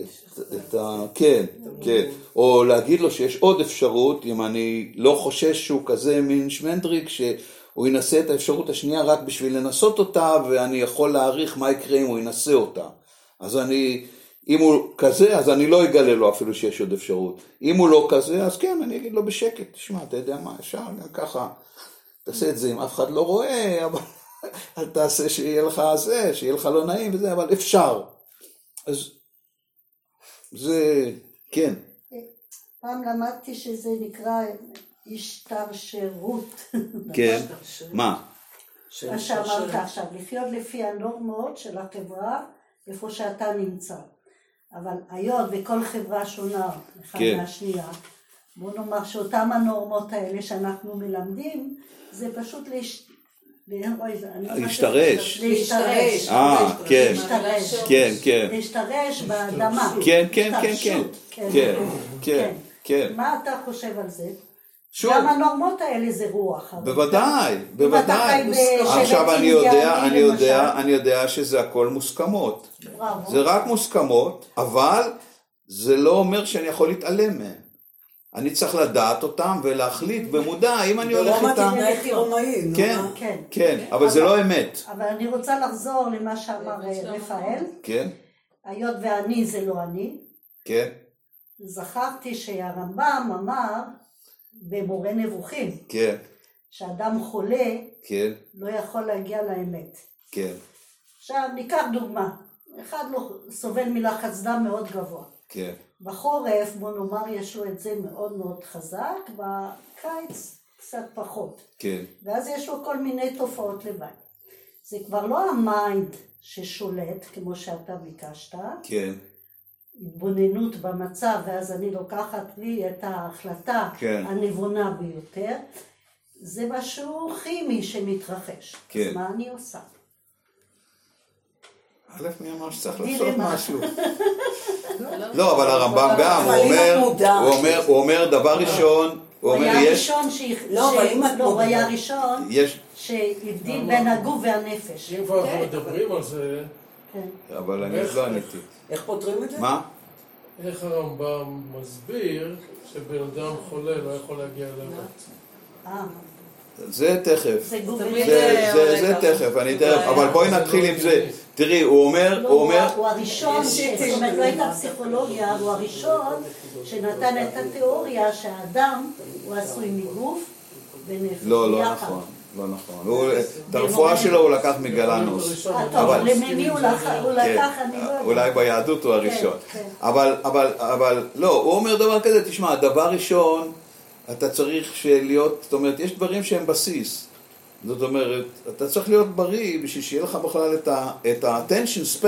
את, את ה... כן, כן, או להגיד לו שיש עוד אפשרות, אם אני לא חושש שהוא כזה מין שמנדריק, שהוא ינסה את האפשרות השנייה רק בשביל לנסות אותה, ואני יכול להעריך מה יקרה אם הוא ינסה אותה. אז אני, אם הוא כזה, אז אני לא אגלה לו אפילו שיש עוד אפשרות. אם הוא לא כזה, אז כן, אני אגיד לו בשקט, תשמע, אתה יודע מה, אפשר ככה, תעשה את זה אם אף אחד לא רואה, אבל אל תעשה שיהיה לך זה, שיהיה לך לא נעים וזה, אבל אפשר. אז זה, כן. פעם למדתי שזה נקרא השתרשרות. כן, מה? מה שאמרת עכשיו, לחיות לפי הנורמות של החברה, איפה שאתה נמצא. אבל היות וכל חברה שונה אחד כן. מהשנייה, בוא נאמר שאותם הנורמות האלה שאנחנו מלמדים, זה פשוט להש... להשתרש. להשתרש. אה, כן, להשתרש. כן, כן. להשתרש באדמה. כן, כן, כן, כן. השתרשות. כן, כן, כן. מה אתה חושב על זה? שוב, גם הנורמות האלה זה רוח. בוודאי, בוודאי. עכשיו אני יודע, אני יודע. אני יודע שזה הכל מוסכמות. זה רק מוסכמות, אבל זה לא אומר שאני יכול להתעלם מהן. אני צריך לדעת אותם ולהחליט במודע אם אני הולך ברומא איתם. תתנהג כרומאי, נו כן. כן. כן, אבל זה לא אמת. אבל אני רוצה לחזור למה שאמר אה, רפאל, כן, היות ואני זה לא אני, כן, זכרתי שהרמב"ם אמר במורה נבוכים, כן, שאדם חולה כן, לא יכול להגיע לאמת. כן, עכשיו ניקח דוגמה, אחד לא סובל מלחץ דם מאוד גבוה. כן, בחורף, בוא נאמר, יש לו את זה מאוד מאוד חזק, בקיץ קצת פחות. כן, ואז יש לו כל מיני תופעות לוואי. זה כבר לא ה mind ששולט, כמו שאתה ביקשת, כן, התבוננות במצב, ואז אני לוקחת לי את ההחלטה כן. הנבונה ביותר, זה משהו כימי שמתרחש. כן. אז מה אני עושה? א', מי אמר שצריך לעשות. משהו? לא, אבל הרמב"ם גם, הוא אומר, הוא אומר, הוא אומר דבר ראשון, הוא הוא אומר, היה יש, הראשון שהכ- לא, ש- אבל אם את לא, הוא היה הראשון יש, שהבדיל בין הגוף והנפש. אם כבר אנחנו מדברים על זה, כן. אבל אני איך- לא עניתי. איך פותרים את זה? מה? איך הרמב"ם מסביר שבן אדם חולה לא יכול להגיע לאמת. אה, זה תכף. זה. זה, עולה זה, זה. תכף, אני תכף, בעיה. אבל בואי נתחיל לא עם זה. תראי, הוא אומר, לא, הוא אומר, הוא הראשון, זאת אומרת, לא. הייתה פסיכולוגיה, הוא הראשון שנתן את התיאוריה שהאדם הוא עשוי מגוף ונפש. לא, לא. נכון, לא נכון. הוא- את הרפואה שלו הוא לקח מגלנוס. אה, טוב, אבל- למי הוא לקח, הוא כן, לקח, אני לא יודעת. אולי ביהדות הוא הראשון. כן, כן. אבל, אבל, אבל, לא, הוא אומר דבר כזה, תשמע, דבר ראשון, אתה צריך להיות, זאת אומרת, יש דברים שהם בסיס. זאת אומרת, אתה צריך להיות בריא בשביל שיהיה לך בכלל את ה-attention span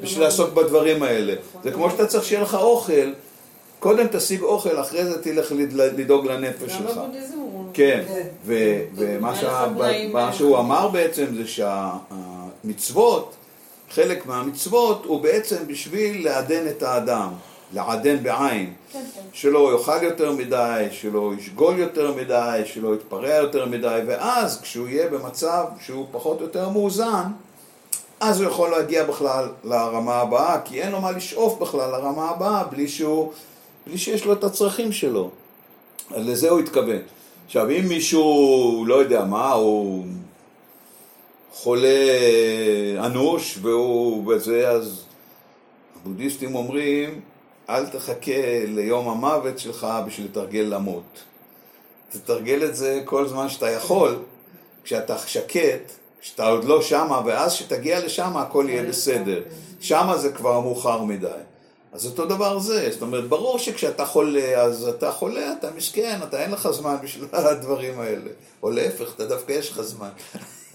בשביל לעסוק בדברים האלה. זה כמו שאתה צריך שיהיה לך אוכל, קודם תשיג אוכל, אחרי זה תלך לד- לדאוג לנפש גם שלך. בבודהיזם אומרים. כן, כן. ו- ומה שהוא אמר בעצם זה שהמצוות, חלק מהמצוות הוא בעצם בשביל לעדן את האדם, לעדן בעין, כן, כן. שלא יאכל יותר מדי, שלא ישגול יותר מדי, שלא יתפרע יותר מדי, ואז כשהוא יהיה במצב שהוא פחות או יותר מאוזן, אז הוא יכול להגיע בכלל לרמה הבאה, כי אין לו מה לשאוף בכלל לרמה הבאה בלי שהוא, בלי שיש לו את הצרכים שלו. אז לזה הוא התכוון. עכשיו, אם מישהו, לא יודע מה, הוא חולה אנוש והוא בזה, אז הבודהיסטים אומרים, אל תחכה ליום המוות שלך בשביל לתרגל למות. תתרגל את זה כל זמן שאתה יכול, כשאתה שקט, כשאתה עוד לא שמה, ואז כשתגיע לשם הכל יהיה בסדר. שמה זה כבר מאוחר מדי. אז אותו דבר זה, זאת אומרת, ברור שכשאתה חולה, אז אתה חולה, אתה מסכן, אתה אין לך זמן בשביל הדברים האלה. או להפך, אתה דווקא יש לך זמן.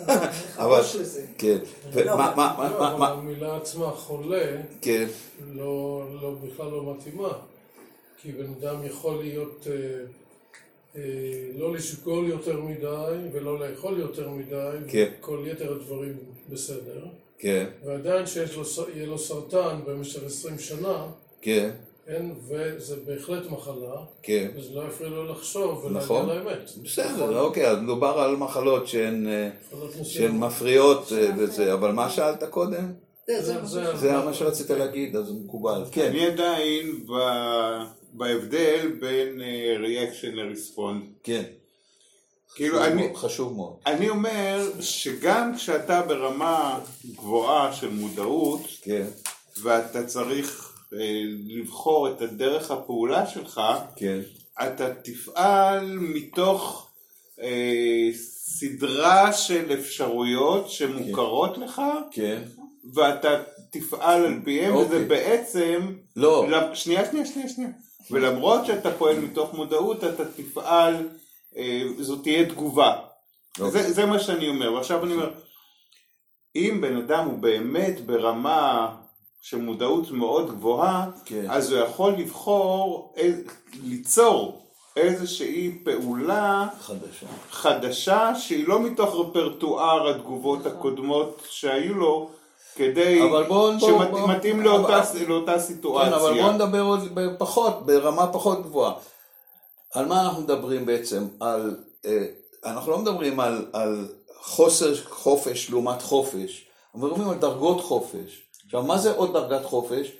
אבל. כן. לא, מה, מה, לא, מה, אבל מה, המילה עצמה, חולה, כן, לא, לא, בכלל לא מתאימה. כי בן אדם יכול להיות, אה, אה, לא לשקול יותר מדי ולא לאכול יותר מדי, כן. וכל יתר הדברים בסדר, כן, ועדיין שיש לו, יהיה לו סרטן במשך 20 שנה, כן, כן, וזה בהחלט מחלה, כן. וזה לא יפריע לו לחשוב נכון. ולהגיע לאמת. בסדר, אוקיי, אז מדובר על מחלות שהן, אה, שהן. מפריעות אה, וזה, אבל מה שאלת קודם? זה- מה שרצית להגיד, אז מקובל. כן, אני עדיין ב- בהבדל בין ריאקשן לריספונד. כן. כאילו חשוב אני, מאוד, חשוב מאוד. אני אומר שגם כשאתה ברמה גבוהה של מודעות כן, ואתה צריך אה, לבחור את הדרך הפעולה שלך, כן, אתה תפעל מתוך אה, סדרה של אפשרויות שמוכרות לך, כן. ואתה תפעל על פיהם, אוקיי. וזה בעצם... לא. למ- שנייה, שנייה, שנייה, שנייה. ולמרות שאתה פועל מתוך מודעות, אתה תפעל, אה, זאת תהיה תגובה. אוקיי. זה, זה מה שאני אומר. ועכשיו אני אומר, אם בן אדם הוא באמת ברמה של מודעות מאוד גבוהה, כן. אז הוא יכול לבחור, ליצור איזושהי פעולה חדשה. חדשה שהיא לא מתוך רפרטואר התגובות הקודמות שהיו לו, כדי שמתאים אבל- לאותה, אבל- לאותה סיטואציה. כן, אבל בואו נדבר עוד פחות, ברמה פחות גבוהה. על מה אנחנו מדברים בעצם? על, אה, אנחנו לא מדברים על, על חוסר חופש לעומת חופש, אנחנו מדברים על דרגות חופש. עכשיו, מה זה עוד דרגת חופש?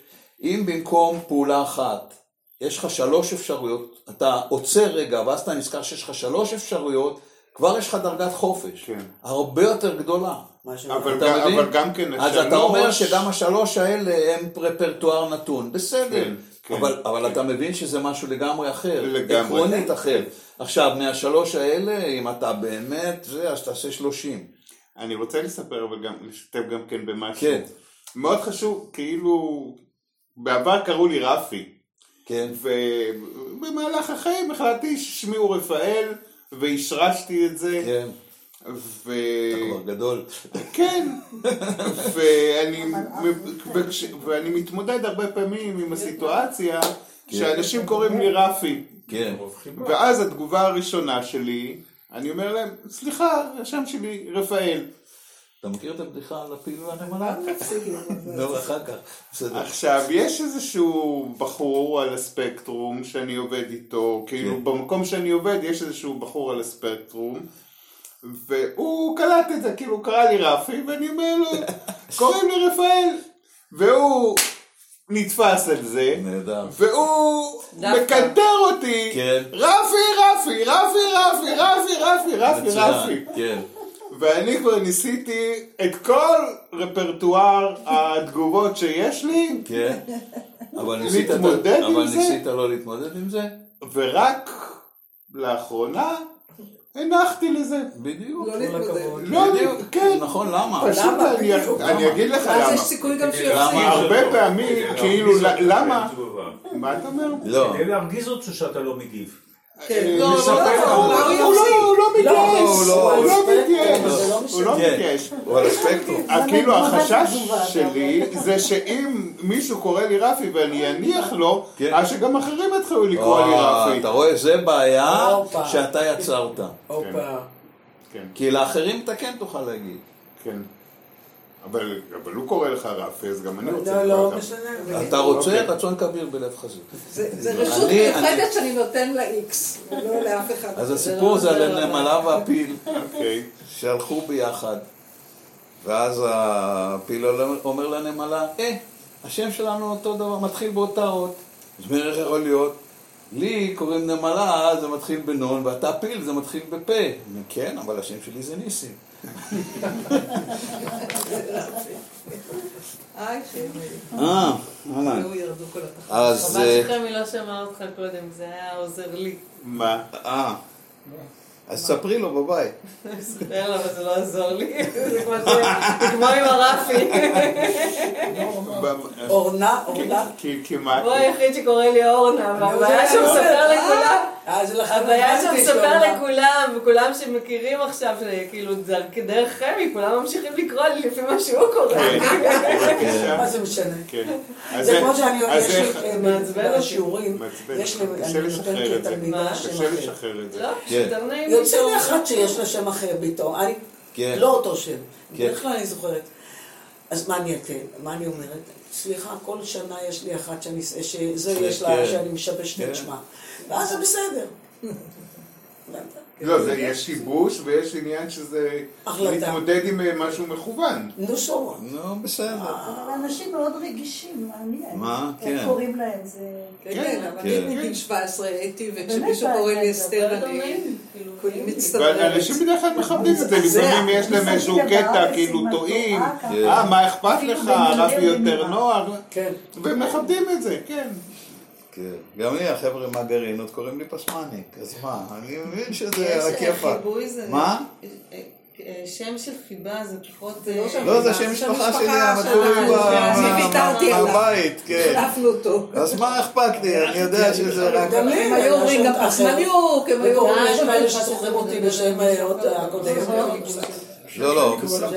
אם במקום פעולה אחת יש לך שלוש אפשרויות, אתה עוצר רגע ואז אתה נזכר שיש לך שלוש אפשרויות, כבר יש לך דרגת חופש. כן. הרבה יותר גדולה. אבל, אתה גם, מבין? אבל גם כן אז השלוש... אתה אומר שגם השלוש האלה הם רפרטואר נתון, בסדר, כן, כן, אבל, אבל כן. אתה מבין שזה משהו לגמרי אחר, לגמרי. עקרונית אחר. עכשיו, מהשלוש האלה, אם אתה באמת, זה, אז תעשה שלושים. אני רוצה לספר, אבל גם לשתף גם כן במשהו. כן. מאוד חשוב, כאילו, בעבר קראו לי רפי, כן, ובמהלך החיים החלטתי ששמי הוא רפאל, והשרשתי את זה. כן, ו... אתה כבר גדול. כן, ואני, וכש- ואני מתמודד הרבה פעמים עם הסיטואציה שאנשים קוראים לי רפי, כן, ואז התגובה הראשונה שלי, אני אומר להם, סליחה, השם שלי רפאל. אתה מכיר את הבדיחה על הפיל והנמלה? לא, אחר כך. בסדר. עכשיו, יש איזשהו בחור על הספקטרום שאני עובד איתו, כאילו כן. במקום שאני עובד יש איזשהו בחור על הספקטרום, והוא קלט את זה, כאילו הוא קרא לי רפי, ואני אומר לו, קוראים לי רפאל, והוא נתפס על זה, נהדר. והוא. מקנטר אותי, כן. רפי, רפי, רפי, רפי, רפי, רפי, רפי, רפי. ואני כבר ניסיתי את כל רפרטואר התגובות שיש לי, כן. אבל ניסית, להתמודד עם אבל זה? ניסית לא להתמודד עם זה? ורק לאחרונה הנחתי לזה. בדיוק. לא להתמודד. לא, בדיוק. כן. נכון, למה? פשוט? אני- אגיד לך אז למה. יש סיכוי גם? שיפסיד. הרבה פעמים, כאילו, ל- למה? מה אתה אומר? לא. כדי להרגיז אותו שאתה לא מגיב. כן. לא, לא, לא, הוא לא, לא- לא, הוא לא- הוא לא לא, מתייאש, הוא לא- הוא לא הוא מתייאש, לא הוא לא כן. מתייאש. הוא על הספקטרום. כאילו לא החשש שלי זה שאם מישהו קורא לי רפי ואני אניח לו, כן. אז שגם אחרים יתחילו לקרוא לי אה, רפי. אתה רואה, זה בעיה. שאתה יצרת. כי לאחרים אתה כן תוכל להגיד. כן. אבל אבל הוא קורא לך רפי, אז גם אני רוצה לא, לקרוא לא לך. משנה. אתה רוצה אוקיי. רצון כביר בלב חזק. זה זה רשות מיוחדת שאני נותן ל-X, ולא לאף אחד. אז הסיפור לא זה על עוזר הנמלה והפיל אוקיי. שהלכו ביחד. ואז הפיל אומר לנמלה, אה, השם שלנו אותו דבר, מתחיל באותה אות. אז מי איך יכול להיות? לי קוראים נמלה, זה מתחיל בנון, ואתה פיל, זה מתחיל בפה. כן, אבל השם שלי זה ניסים. אה, אהלן. אז... חבל אה, שחמי לא שמע אותך קודם, זה היה עוזר לי. מה? אה, אז ספרי לו בבית. לה, אבל זה לא יעזור לי. זה כמו עם הרפי. אורנה, אורנה. כי- כמעט. הוא היחיד שקורא לי אורנה, והבעיה זה שהוא אני מספר אומרת, לכולם, הבעיה שהוא מספר שהוא לכולם, וכולם שמכירים עכשיו, כאילו, דרך- דרך חמי, כולם ממשיכים לקרוא לי לפי מה שהוא קורא. בבקשה. מה זה משנה? כן. אז זה כמו שאני אז יש לי איך- אה, מעצבן אותי. בשיעורים, מעצבן, יש לי, קשה אני לשחרר נותנת את זה. לתלמידה שם קשה אחר. לשחרר את זה. לא, כן. יותר נעים יוצא לי. אחת שיש לה שם אחר פתאום, אני, כן. לא אותו שם, כן. בדרך כלל אני זוכרת. אז מה אני אתן? מה אני אומרת? סליחה, כל שנה יש לי אחת שאני, שזה כן, יש לה, כן. שאני משבשת כן. את שמה. ואז זה בסדר. לא, זה יש שיבוש ויש עניין שזה. להתמודד עם אה, משהו מכוון. נו שורו. נו, בסדר. אבל אנשים מאוד רגישים, מעניין. מה? איך כן. קוראים להם, זה... כן, כן, אבל כן. אני מגיל 17 הייתי, וכשמישהו קורא לי זה אסתר, אני כאילו. מצטמררת. ואנשים בדרך כלל מכבדים את זה, לפעמים יש להם איזשהו קטע, כאילו התורה טועים. כן. אה, מה אכפת לך, רפי יותר כן. ומכבדים את זה, כן. כן. גם לי החבר'ה מהגרעינות קוראים לי פסמניק, אז מה, אני מבין שזה על אה, זה... מה? אה, אה, שם של חיבה זה פחות... זה לא אה, לא, זה שם שם משפחה שלי, עליו. בבית, כן. החלפנו אותו. אז מה אכפת לי, אני יודע שזה רק... גם לי הם היו אומרים גם אחר. פסמניוק, הם היו אומרים... יש כאלה שזוכרים אותי בשם אה, עוד הקודם. לא, לא, אה,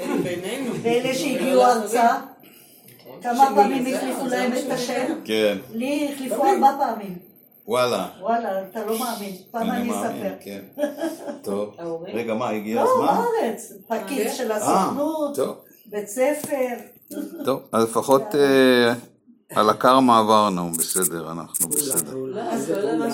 אה, בינינו. ואלה שהגיעו ארצה, כמה פעמים החליפו להם את השם? כן, לי החליפו ארבע פעמים. וואלה. וואלה, אתה לא מאמין. פעם אני אני מאמין, אספר. כן. טוב? רגע, מה, הגיע לא, הזמן? בארץ. פקיד של אה, הסוכנות, טוב. בית ספר. טוב, אז לפחות אה, על הקרמה עברנו, בסדר, אנחנו בסדר. לא, אז לא מה.